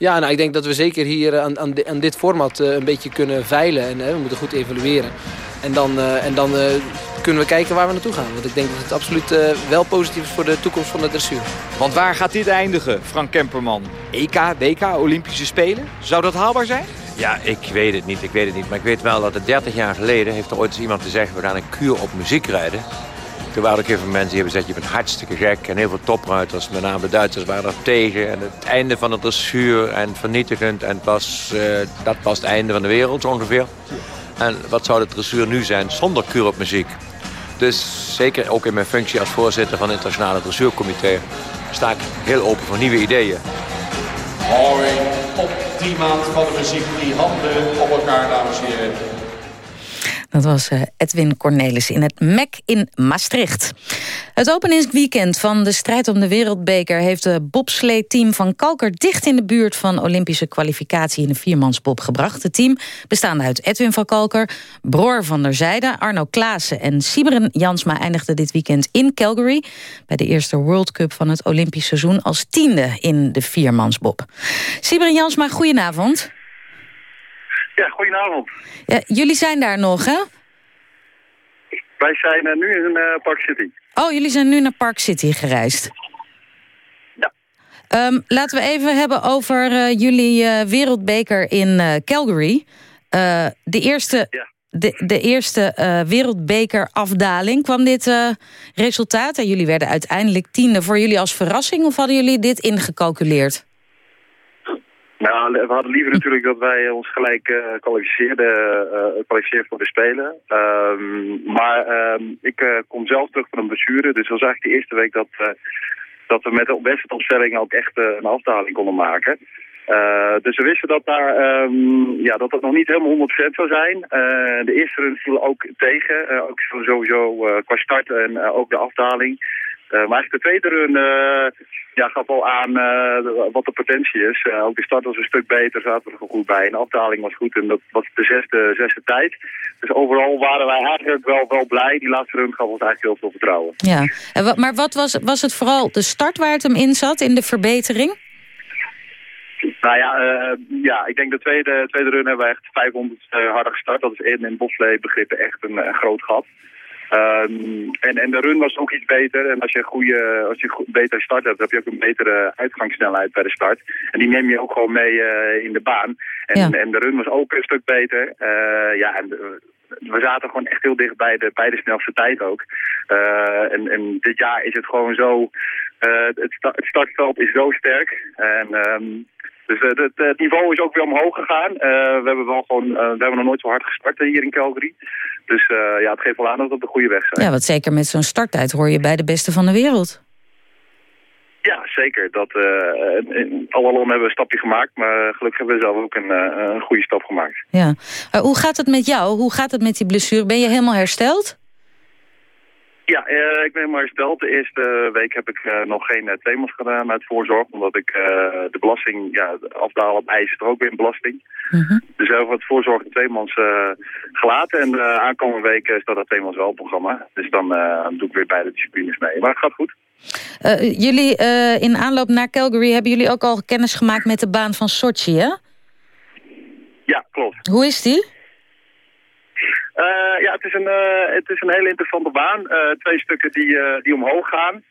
Ja, nou, ik denk dat we zeker hier aan, aan, aan dit format uh, een beetje kunnen veilen. En uh, we moeten goed evalueren. En dan, uh, en dan kunnen we kijken waar we naartoe gaan. Want ik denk dat het absoluut wel positief is voor de toekomst van de dressuur. Want waar gaat dit eindigen, Frank Kemperman? EK, WK, Olympische Spelen? Zou dat haalbaar zijn? Ja, ik weet het niet, ik weet het niet. Maar ik weet wel dat het 30 jaar geleden heeft er ooit eens iemand gezegd... we gaan een kuur op muziek rijden. Toen waren er ook even mensen die hebben gezegd, je bent hartstikke gek. En heel veel topruiters, met name de Duitsers, waren er tegen. En het einde van het dressuur en vernietigend. En pas, uh, dat was het einde van de wereld ongeveer. En wat zou de dressuur nu zijn zonder kuur muziek? Dus zeker ook in mijn functie als voorzitter van het Internationale Dressuurcomité... sta ik heel open voor nieuwe ideeën. Mooi, op die maand van de muziek, die handen op elkaar, dames en heren. Dat was Edwin Cornelis in het MEC in Maastricht. Het openingsweekend van de strijd om de wereldbeker... heeft de bobslee-team van Kalker dicht in de buurt... van Olympische kwalificatie in de viermansbob gebracht. Het team, bestaande uit Edwin van Kalker, Broor van der Zijde... Arno Klaassen en Siberen Jansma eindigden dit weekend in Calgary... bij de eerste World Cup van het Olympisch seizoen... als tiende in de viermansbob. Siberen Jansma, goedenavond. Ja, goedenavond. Ja, jullie zijn daar nog, hè? Wij zijn uh, nu in uh, Park City. Oh, jullie zijn nu naar Park City gereisd. Ja. Um, laten we even hebben over uh, jullie wereldbeker in Calgary. de eerste, ja. de, de eerste wereldbekerafdaling. Kwam dit resultaat? En jullie werden uiteindelijk tiende voor jullie als verrassing... of hadden jullie dit ingecalculeerd? Nou, we hadden liever natuurlijk dat wij ons gelijk uh, kwalificeerden, uh, kwalificeerden voor de Spelen. Um, maar um, ik kom zelf terug van een blessure, dus dat was eigenlijk de eerste week dat, dat we met de beste opstelling ook echt een afdaling konden maken. dus we wisten dat, daar, um, ja, dat dat nog niet helemaal 100% zou zijn. de eerste run viel ook tegen, ook sowieso qua start en ook de afdaling. maar eigenlijk de tweede run ja, gaf al aan uh, wat de potentie is. Uh, ook de start was een stuk beter, zaten we er goed bij. En de afdaling was goed en dat was de zesde, zesde tijd. Dus overal waren wij eigenlijk wel, wel blij. Die laatste run gaf ons eigenlijk heel veel vertrouwen. Ja, en maar wat was, was het vooral de start waar het hem in zat, in de verbetering? Nou ja, uh, ja, ik denk de tweede, tweede run hebben we echt 500 uh, harder gestart. Dat is in, in bobslee begrippen echt een, een groot gat. Ehm, en, en de run was ook iets beter. En als je een goede, als je een goed- betere start hebt, heb je ook een betere uitgangssnelheid bij de start. En die neem je ook gewoon mee eh, in de baan. En, Ja. en de run was ook een stuk beter. Eh, ja, en de- we zaten gewoon echt heel dicht bij de, bij de snelste tijd ook. Eh, en, en dit jaar is het gewoon zo... eh, het, sta- het startveld is zo sterk. En... ehm, dus eh, het, het niveau is ook weer omhoog gegaan. Eh, we hebben wel gewoon, eh, we hebben nog nooit zo hard gestart hier in Calgary. Dus ja, het geeft wel aan dat we op de goede weg zijn. Ja, want zeker met zo'n starttijd hoor je bij de beste van de wereld. Ja, zeker. Dat, in alle landen hebben we een stapje gemaakt, maar gelukkig hebben we zelf ook een, een goede stap gemaakt. Ja. Hoe gaat het met jou? Hoe gaat het met die blessure? Ben je helemaal hersteld? Ja, eh, ik ben helemaal hersteld. De eerste week heb ik eh, nog geen uh, tweemans gedaan uit voorzorg, omdat ik de belasting, ja, afdalen op ijs is er ook weer een belasting. Dus we hebben het voorzorg de tweemans gelaten en de aankomende week staat dat tweemans wel op programma. Dus dan doe ik weer beide disciplines mee. Maar het gaat goed. Jullie in aanloop naar Calgary hebben jullie ook al kennis gemaakt met de baan van Sochi, hè? Ja, klopt. Hoe is die? Eh, ja, het is, een, eh, het is een hele interessante baan. Eh, twee stukken die, die omhoog gaan.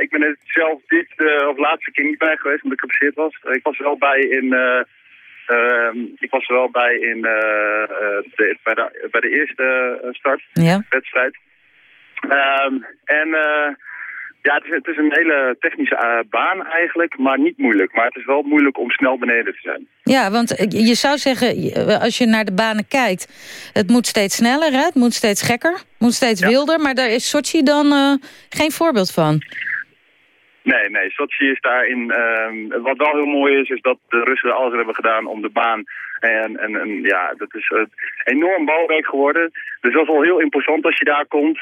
Ik ben zelf dit of laatste keer niet bij geweest, omdat ik geblesseerd was. ik was er wel bij in... eh, ehm, ik was er wel bij in de, bij, de, bij de eerste eh, start, Ja. wedstrijd. Ehm, en eh, ja, het is, het is een hele technische eh, baan eigenlijk, maar niet moeilijk. Maar het is wel moeilijk om snel beneden te zijn. Ja, want eh, je zou zeggen, je- als je naar de banen kijkt... het moet steeds sneller, hè? het moet steeds gekker, het moet steeds wilder... maar daar is Sochi dan eh, geen voorbeeld van. Nee, nee, Sochi is daarin... ehm, wat wel heel mooi is, is dat de Russen alles hebben gedaan om de baan... En, en, en ja, dat is eh, enorm bouwwerk geworden. Dus dat is wel heel imposant als je daar komt.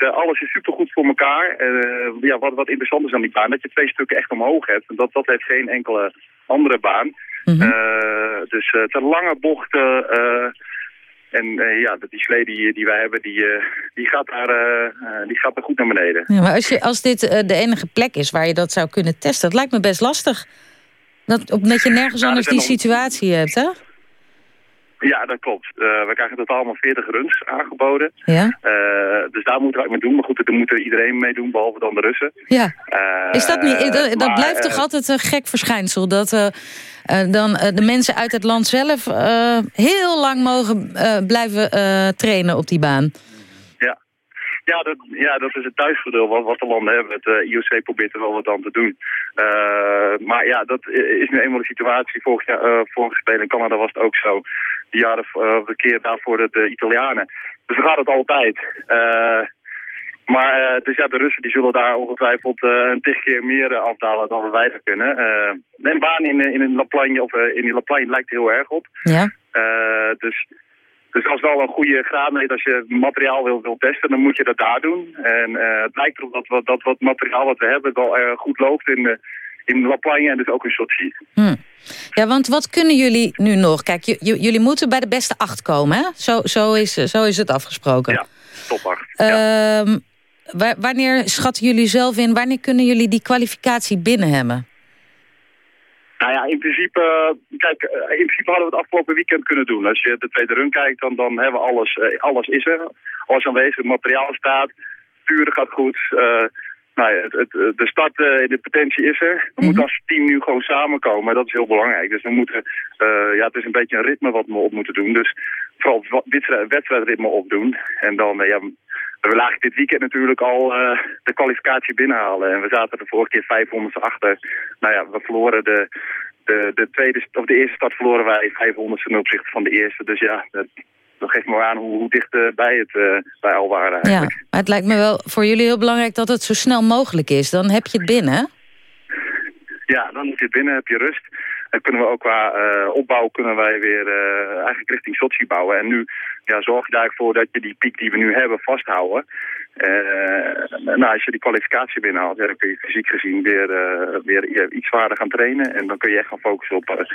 Eh, alles is supergoed voor elkaar. Eh, ja, wat, wat interessant is aan die baan, dat je twee stukken echt omhoog hebt. En dat, dat heeft geen enkele andere baan. Eh, dus eh, het zijn lange bochten... en eh, ja, die slee die, die wij hebben, die, die, gaat daar, die gaat daar goed naar beneden. Ja, maar als, je, als dit de enige plek is waar je dat zou kunnen testen... dat lijkt me best lastig. Dat, omdat je nergens Ja, anders er die nog- situatie hebt, hè? Ja, dat klopt. Eh, we krijgen totaal allemaal 40 runs aangeboden. Ja. Eh, dus daar moeten we mee doen. Maar goed, daar moet er iedereen mee doen, behalve dan de Russen. Ja. Eh, Is dat niet, dat, dat maar, blijft toch altijd een gek verschijnsel? Dat dan de mensen uit het land zelf heel lang mogen blijven trainen op die baan. Ja, dat, ja, dat is het thuisvoordeel wat, wat de landen hebben. Het eh, IOC probeert er wel wat aan te doen. Eh, maar ja, dat is nu eenmaal de situatie. Vorig jaar, eh, vorige spelen in Canada was het ook zo. De jaren, de keer daarvoor de, de Italianen. Dus dan gaat het altijd. Maar dus ja, de Russen die zullen daar ongetwijfeld een tig keer meer afdalen dan wij dat kunnen. Een baan in, in, een La Plagne, of, in die La Plagne lijkt er heel erg op. Ja. Dus, dus dat is wel een goede graadmeter. Als je materiaal wil, wil testen, dan moet je dat daar doen. En eh, het lijkt erop dat, wat- dat wat materiaal wat we hebben wel erg goed loopt in, eh, in La Plagne en dus ook in Sochi. Hm. Ja, want wat kunnen jullie nu nog? Kijk, jullie moeten bij de beste acht komen, hè? Zo, zo, is, zo is het afgesproken. Ja, top acht. Ehm, wa- wanneer schatten jullie zelf in? Wanneer kunnen jullie die kwalificatie binnen hebben? Nou ja, in principe, eh, kijk, eh, in principe hadden we het afgelopen weekend kunnen doen. Als je de tweede run kijkt, dan, dan hebben we alles, eh, alles is er. Alles aanwezig, het materiaal staat, vuren gaat goed. nou ja, het, het, de start, de potentie is er. We moeten als team nu gewoon samenkomen. Dat is heel belangrijk. Dus we moeten, ja, het is een beetje een ritme wat we op moeten doen. Dus vooral wedstrijd- wedstrijdritme opdoen. En dan, ja, we eigenlijk dit weekend natuurlijk al eh, de kwalificatie binnenhalen. En we zaten de vorige keer 500 achter. Nou ja, we verloren de, de, de, tweede, of de eerste start verloren wij 500 ten opzichte van de eerste. Dus ja, dat, dat geeft me aan hoe, hoe dicht eh, bij het uh, bij al waren Ja, eigenlijk. maar het lijkt me wel voor jullie heel belangrijk dat het zo snel mogelijk is. Dan heb je het binnen? Ja, dan moet je binnen, heb je rust. En kunnen we ook qua uh, opbouw kunnen wij weer uh, eigenlijk richting Sochi bouwen. En nu ja, zorg je eigenlijk voor dat je die piek die we nu hebben vasthouden. Uh, nou, als je die kwalificatie binnenhaalt, ja, dan kun je fysiek gezien weer, weer iets zwaarder gaan trainen. En dan kun je echt gaan focussen op,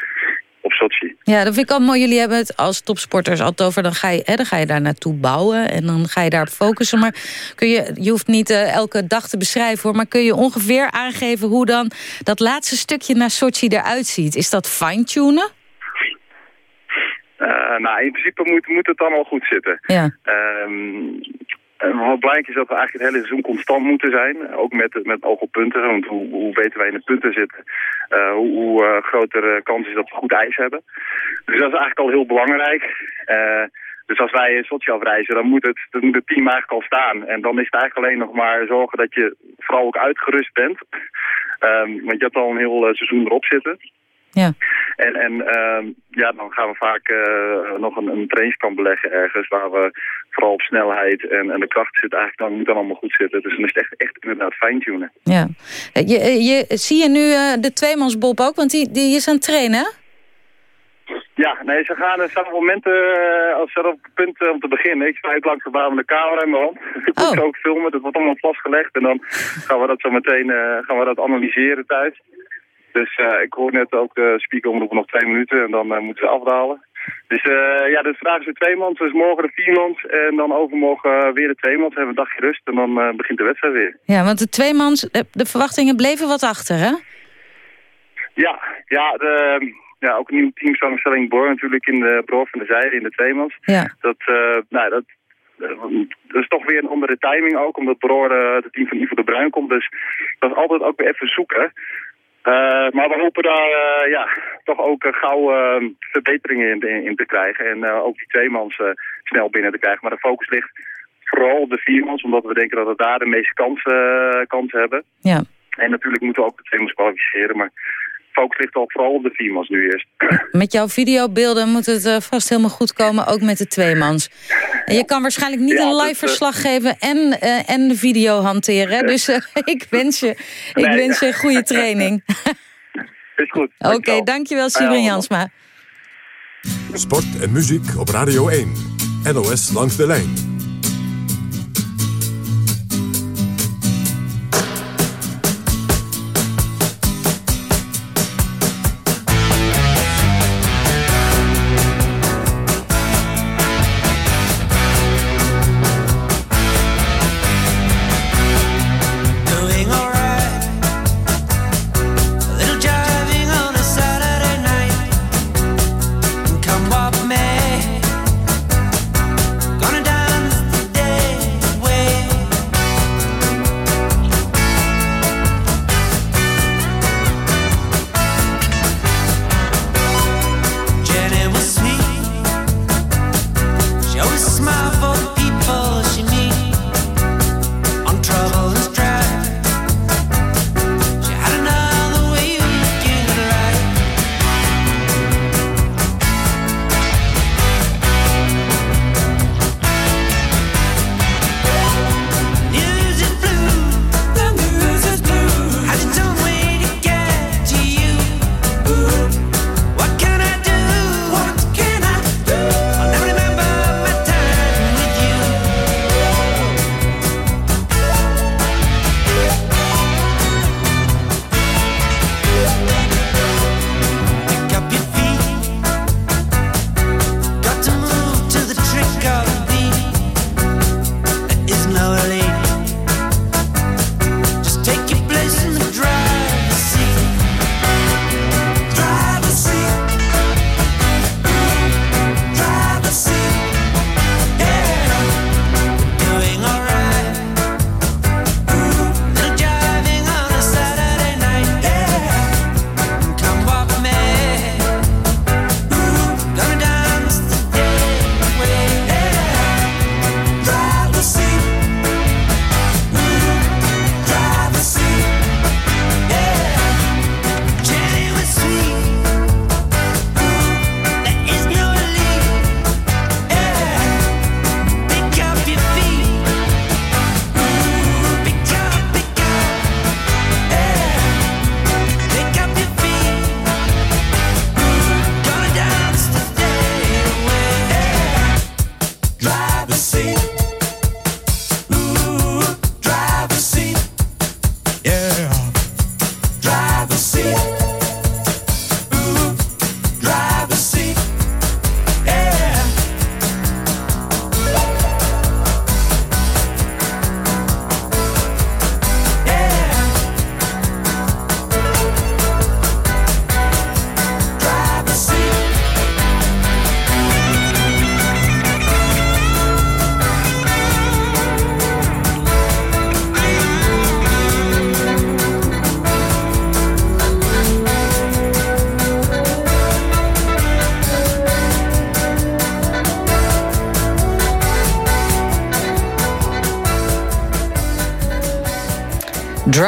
op Sochi. Ja, dat vind ik al mooi. Jullie hebben het als topsporters altijd over. Dan ga je, hè, dan ga je daar naartoe bouwen en dan ga je daar focussen. Maar kun je, je hoeft niet uh, elke dag te beschrijven hoor. Maar kun je ongeveer aangeven hoe dan dat laatste stukje naar Sochi eruit ziet? Is dat fine-tunen? Eh, nou, in principe moet, moet het dan al goed zitten. Ja. Ehm, en wat belangrijk is dat we eigenlijk het hele seizoen constant moeten zijn. Ook met, met oog punten. Want hoe, hoe beter wij in de punten zitten, eh, hoe, hoe eh, groter kans is dat we goed ijs hebben. Dus dat is eigenlijk al heel belangrijk. Eh, dus als wij in Sochi afreizen, dan moet, het, dan moet het team eigenlijk al staan. En dan is het eigenlijk alleen nog maar zorgen dat je vooral ook uitgerust bent. Ehm, want je hebt al een heel eh, seizoen erop zitten. Ja. En, en ehm, ja, dan gaan we vaak eh, nog een, een trainingskamp beleggen ergens waar we vooral op snelheid en, en de kracht zit eigenlijk dan moet dan allemaal goed zitten. Dus dan is het echt, echt inderdaad fine-tunen. Ja. Eh, Je, eh, je, zie je nu eh, de tweemansbob ook? Want die, die is aan het trainen, hè? Ja, nee, ze gaan, er staan momenten als ze op het punt om te beginnen. Ik sta ook langs de baan met de camera in mijn hand. Ik moet ook filmen, dat wordt allemaal vastgelegd. En dan gaan we dat zo meteen gaan we dat analyseren thuis. Dus eh, ik hoor net ook de speaker omroepen nog twee minuten en dan eh, moeten ze afdalen. Dus eh, ja, dus vandaag is het tweemans, dus morgen de viermans en dan overmorgen eh, weer de tweemans. Hebben we een dagje rust en dan eh, begint de wedstrijd weer. Ja, want de tweemans, de, de verwachtingen bleven wat achter, hè? Ja, ja, de, ja ook een nieuw teamsamenstelling Borg natuurlijk in de prof en de zijde in de tweemans. Ja. Dat, eh, nou, dat, eh, dat is toch weer een andere timing ook, omdat Broer uh, het team van Ivo de Bruin komt. Dus dat is altijd ook weer even zoeken. Eh, maar we hopen daar eh, ja, toch ook eh, gauw eh, verbeteringen in, in, in te krijgen. En ook die tweemans snel binnen te krijgen. Maar de focus ligt vooral op de viermans, omdat we denken dat we daar de meeste kansen, kansen hebben. Ja. En natuurlijk moeten we ook de tweemans kwalificeren. Maar focus ligt al vooral op de viermans nu eerst. Met jouw videobeelden moet het eh, vast helemaal goed komen, ook met de tweemans. En je kan waarschijnlijk niet Ja, een live eh, verslag geven en, eh, en de video hanteren. Dus ik wens je, ik Nee. wens je goede training. Is goed. Oké, dankjewel Sibren Jansma. Sport en muziek op Radio 1. NOS langs de lijn.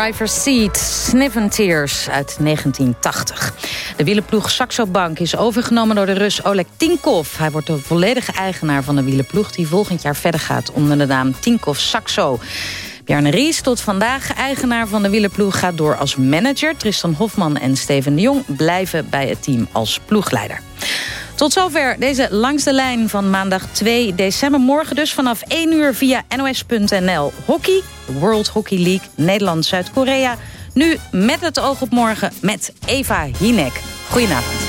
Driver's Seat, Sniff Tears uit 1980. De wielenploeg Saxo Bank is overgenomen door de Rus Oleg Tinkov. Hij wordt de volledige eigenaar van de wielenploeg... die volgend jaar verder gaat onder de naam Tinkov Saxo. Bjarne Ries, tot vandaag eigenaar van de wielenploeg... gaat door als manager. Tristan Hofman en Steven de Jong blijven bij het team als ploegleider. Tot zover deze Langs de Lijn van maandag 2 december. Morgen dus vanaf 1 uur via nos.nl. Hockey, World Hockey League, Nederland-Zuid-Korea. Nu met het oog op morgen met Eva Hinek. Goedenavond.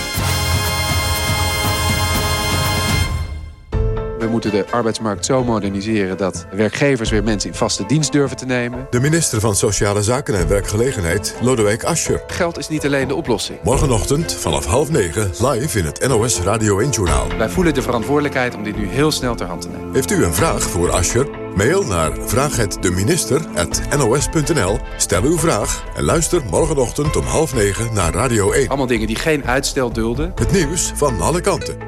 We moeten de arbeidsmarkt zo moderniseren dat werkgevers weer mensen in vaste dienst durven te nemen. De minister van Sociale Zaken en Werkgelegenheid, Lodewijk Asscher. Geld is niet alleen de oplossing. Morgenochtend vanaf half negen live in het NOS Radio 1-journaal. Wij voelen de verantwoordelijkheid om dit nu heel snel ter hand te nemen. Heeft u een vraag voor Asscher? Mail naar vraaghetdeminister.nos.nl. Stel uw vraag en luister morgenochtend om half negen naar Radio 1. Allemaal dingen die geen uitstel dulden. Het nieuws van alle kanten.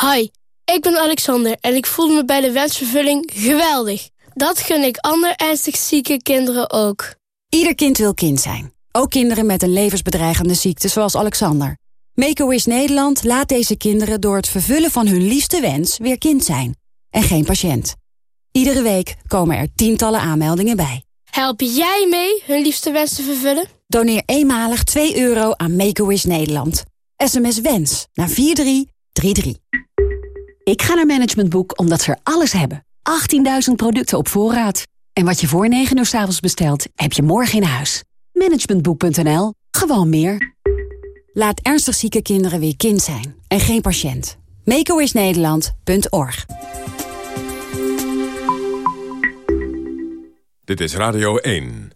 Hi, ik ben Alexander en ik voelde me bij de wensvervulling geweldig. Dat gun ik andere ernstig zieke kinderen ook. Ieder kind wil kind zijn. Ook kinderen met een levensbedreigende ziekte zoals Alexander. Make-A-Wish Nederland laat deze kinderen door het vervullen van hun liefste wens weer kind zijn. En geen patiënt. Iedere week komen er tientallen aanmeldingen bij. Help jij mee hun liefste wens te vervullen? Doneer eenmalig 2 euro aan Make-A-Wish Nederland. SMS WENS naar 4333. Ik ga naar Management Boek omdat ze er alles hebben. 18.000 producten op voorraad. En wat je voor 9 uur s avonds bestelt, heb je morgen in huis. Managementboek.nl. Gewoon meer. Laat ernstig zieke kinderen weer kind zijn. En geen patiënt. Makeawishnederland.org Dit is Radio 1.